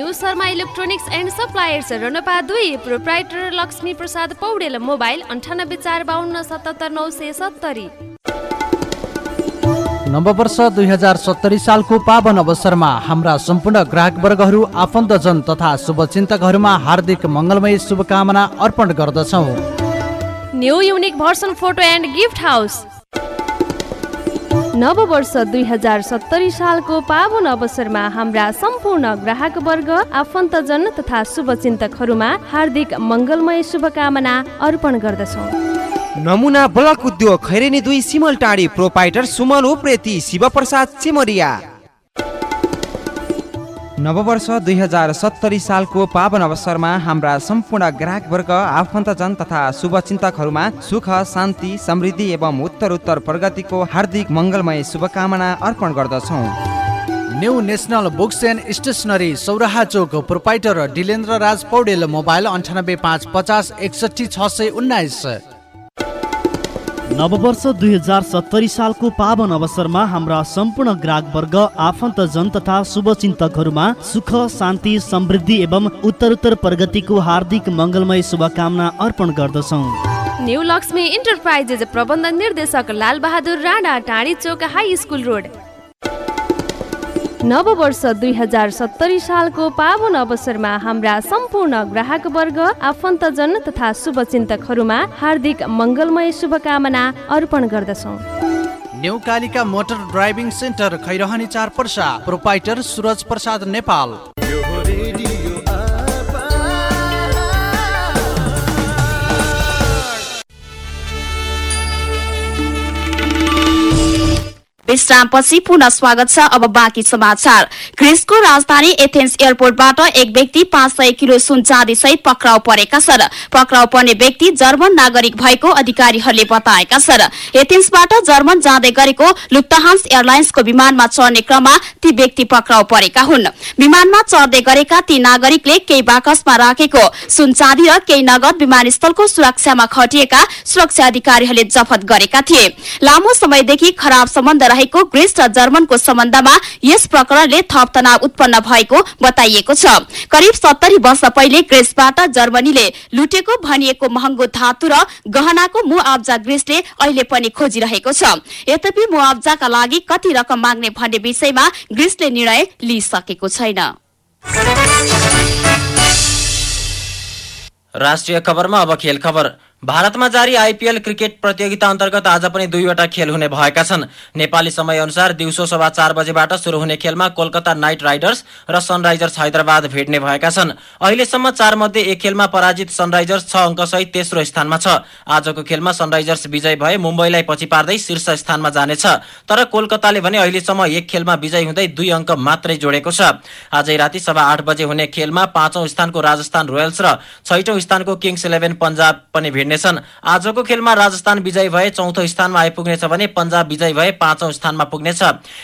New Sharma electronics and suppliers रनपा दुई प्रोप्राइटर लक्ष्मी प्रसाद पौडेल मोबाइल अन्ठानब्बे चार बाहन्न सतहत्तर नौ सय सत्तरी नववर्ष दुई हजार सत्तरी सालको पावन अवसरमा हाम्रा सम्पूर्ण ग्राहकवर्गहरू आफन्तजन तथा शुभचिन्तकहरूमा हार्दिक मङ्गलमय शुभकामना अर्पण गर्दछौँ new unique version photo and gift house नववर्ष दुई हजार सत्तरी सालको पावन अवसरमा हाम्रा सम्पूर्ण ग्राहक वर्ग आफन्तजन तथा शुभचिन्तकहरूमा हार्दिक मङ्गलमय शुभकामना अर्पण गर्दछौँ। नमुना ब्लक उद्योग खैरेनी दुई सिमल टाढी प्रोपाइटर सुमन उप्रेती शिवप्रसाद चिमरिया नववर्ष दुई हजार सत्तरी सालको पावन अवसरमा हाम्रा सम्पूर्ण ग्राहकवर्ग आफन्तजन तथा शुभचिन्तकहरूमा सुख शान्ति समृद्धि एवं उत्तरोत्तर प्रगतिको हार्दिक मङ्गलमय शुभकामना अर्पण गर्दछौँ। New national books and stationery Sauraha Chowk proprietor Dilendra Raj Paudel mobile अन्ठानब्बे पाँच पचास एकसठी छ सय उन्नाइस। नववर्ष दुई हजार सत्तरी सालको पावन अवसरमा हाम्रा सम्पूर्ण ग्राहकवर्ग आफन्तजन तथा शुभचिन्तकहरूमा सुख शान्ति समृद्धि एवं उत्तरोत्तर प्रगतिको हार्दिक मङ्गलमय शुभकामना अर्पण गर्दछौँ। न्यू लक्ष्मी इन्टरप्राइजेज प्रबन्ध निर्देशक लाल बहादुर राणा टाढी चोक हाई स्कुल रोड। नव वर्ष दुई हजार सत्तरी सालको पावन अवसरमा हाम्रा सम्पूर्ण ग्राहक वर्ग आफन्तजन तथा शुभचिन्तकहरूमा हार्दिक मङ्गलमय शुभकामना अर्पण गर्दछौँ। New Kalika motor driving centre Khairahani चार पर्सा प्रोपाइटर सुरज प्रसाद नेपाल। विश्रामपछि पुनः स्वागत छ। अब बाँकी समाचार। ग्रिसको राजधानी एथेन्स एयरपोर्टबाट एक व्यक्ति पाँच सय किलो सुन चाँदी सहित पक्राउ परेका छन्। पक्राउ पर्ने व्यक्ति जर्मन नागरिक भएको अधिकारीहरूले बताएका छन्। एथेन्सबाट जर्मन जाँदै गरेको लुप्तहान्स एयरलाइन्सको विमानमा चढ्ने क्रममा ती व्यक्ति पक्राउ परेका हुन्। विमानमा चढ्दै गरेका ती नागरिकले केही बाकसमा राखेको सुन चाँदी र केही नगद विमानस्थलको सुरक्षामा खटिएका सुरक्षा अधिकारीहरूले जफत गरेका थिए। लामो समयदेखि खराब सम्बन्ध रहेको ग्रिस र जर्मनको सम्बन्धमा यस प्रकरणले थप तनाव उत्पन्न भएको बताइएको छ। करिब सत्तरी वर्ष पहिले ग्रिसबाट जर्मनीले लुटेको भनिएको महँगो धातु र गहनाको मुआब्जा ग्रिसले अहिले पनि खोजिरहेको छ। यद्यपि मुआब्जाका लागि कति रकम माग्ने भन्ने विषयमा ग्रिसले निर्णय लिइसकेको छैन। राष्ट्रिय खबरमा अब खेल खबर। भारतमा जारी आइपिएल क्रिकेट प्रतियोगिता अन्तर्गत आज पनि दुईवटा खेल हुने भएका छन्। नेपाली समय अनुसार दिउँसो सभा चार बजेबाट शुरू हुने खेलमा कोलकाता नाइट राइडर्स र सनराइजर्स हैदराबाद भेट्ने भएका छन्। अहिलेसम्म चार मध्ये एक खेलमा पराजित सनराइजर्स छ अङ्कसहित तेस्रो स्थानमा छ। आजको खेलमा सनराइजर्स विजय भए मुम्बईलाई पछि पार्दै शीर्ष स्थानमा जानेछ। तर कोलकाताले भने अहिलेसम्म एक खेलमा विजय हुँदै दुई अङ्क मात्रै जोडेको छ। आजै राति सभा आठ बजे हुने खेलमा पाँचौं स्थानको राजस्थान रोयल्स र छैटौं स्थानको किङ्स इलेभेन पन्जाब पनि भिड्नेछन् आजको खेलमा राजस्थान विजय भए चौथो स्थानमा आइपुग्नेछ भने पन्जाब विजय भए पाँचौं स्थानमा पुग्नेछ।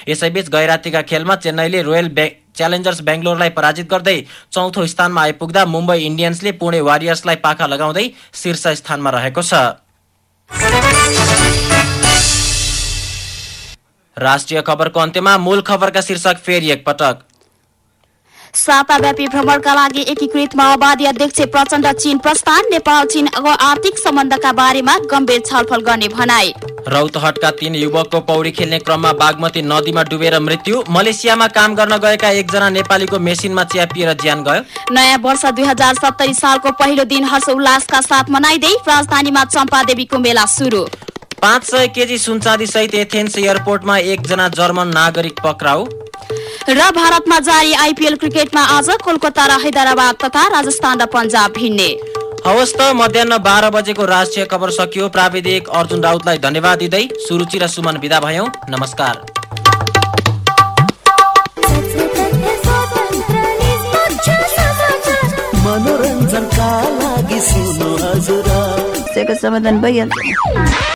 यसैबीच गैरातीका खेलमा चेन्नईले रोयल बे- च्यालेन्जर्स बेङ्गलोरलाई पराजित गर्दै चौथो स्थानमा आइपुग्दा मुम्बई इन्डियन्सले पुणे वारियर्सलाई पाखा लगाउँदै शीर्ष स्थानमा रहेको छ। राष्ट्रिय खबरको अन्त्यमा मूल खबरका शीर्षक फेरि एकपटक। साताव्यापी भ्रमणका लागि एकीकृत माओवादी अध्यक्ष प्रचण्ड चीन प्रस्थान नेपाल चीनको आर्थिक सम्बन्धका बारेमा गम्भीर छलफल गर्ने भनाई। रौतहटका तीन युवकको पौडी खेल्ने क्रममा बागमती नदीमा डुबेर मृत्यु मलेसियामा काम गर्न गएका एकजना नेपालीको मेसिनमा च्यापिएर ज्यान गयो। नयाँ वर्ष दुई हजार सत्तरी सालको पहिलो दिन हर्ष उल्लासका साथ मनाइँदै राजधानीमा चम्पादेवीको मेला सुरु। पाँच सय केजी सुनचाँदी सहित एथेन्स एयरपोर्टमा एकजना जर्मन नागरिक पक्राउ। र भारतमा जारी आइपिएल क्रिकेटमा आज कोलकाता र हैदराबाद तथा राजस्थान र पन्जाब भिन्ने हवस् त मध्याह बाह्र बजेको राष्ट्रिय खबर सकियो। प्राविधिक अर्जुन राउतलाई धन्यवाद दिँदै सुरुचि र सुमन विदा भयौँ। नमस्कार। मनोरञ्जनका लागि सुन्नु हजुर। समाधान भइहाल्छ।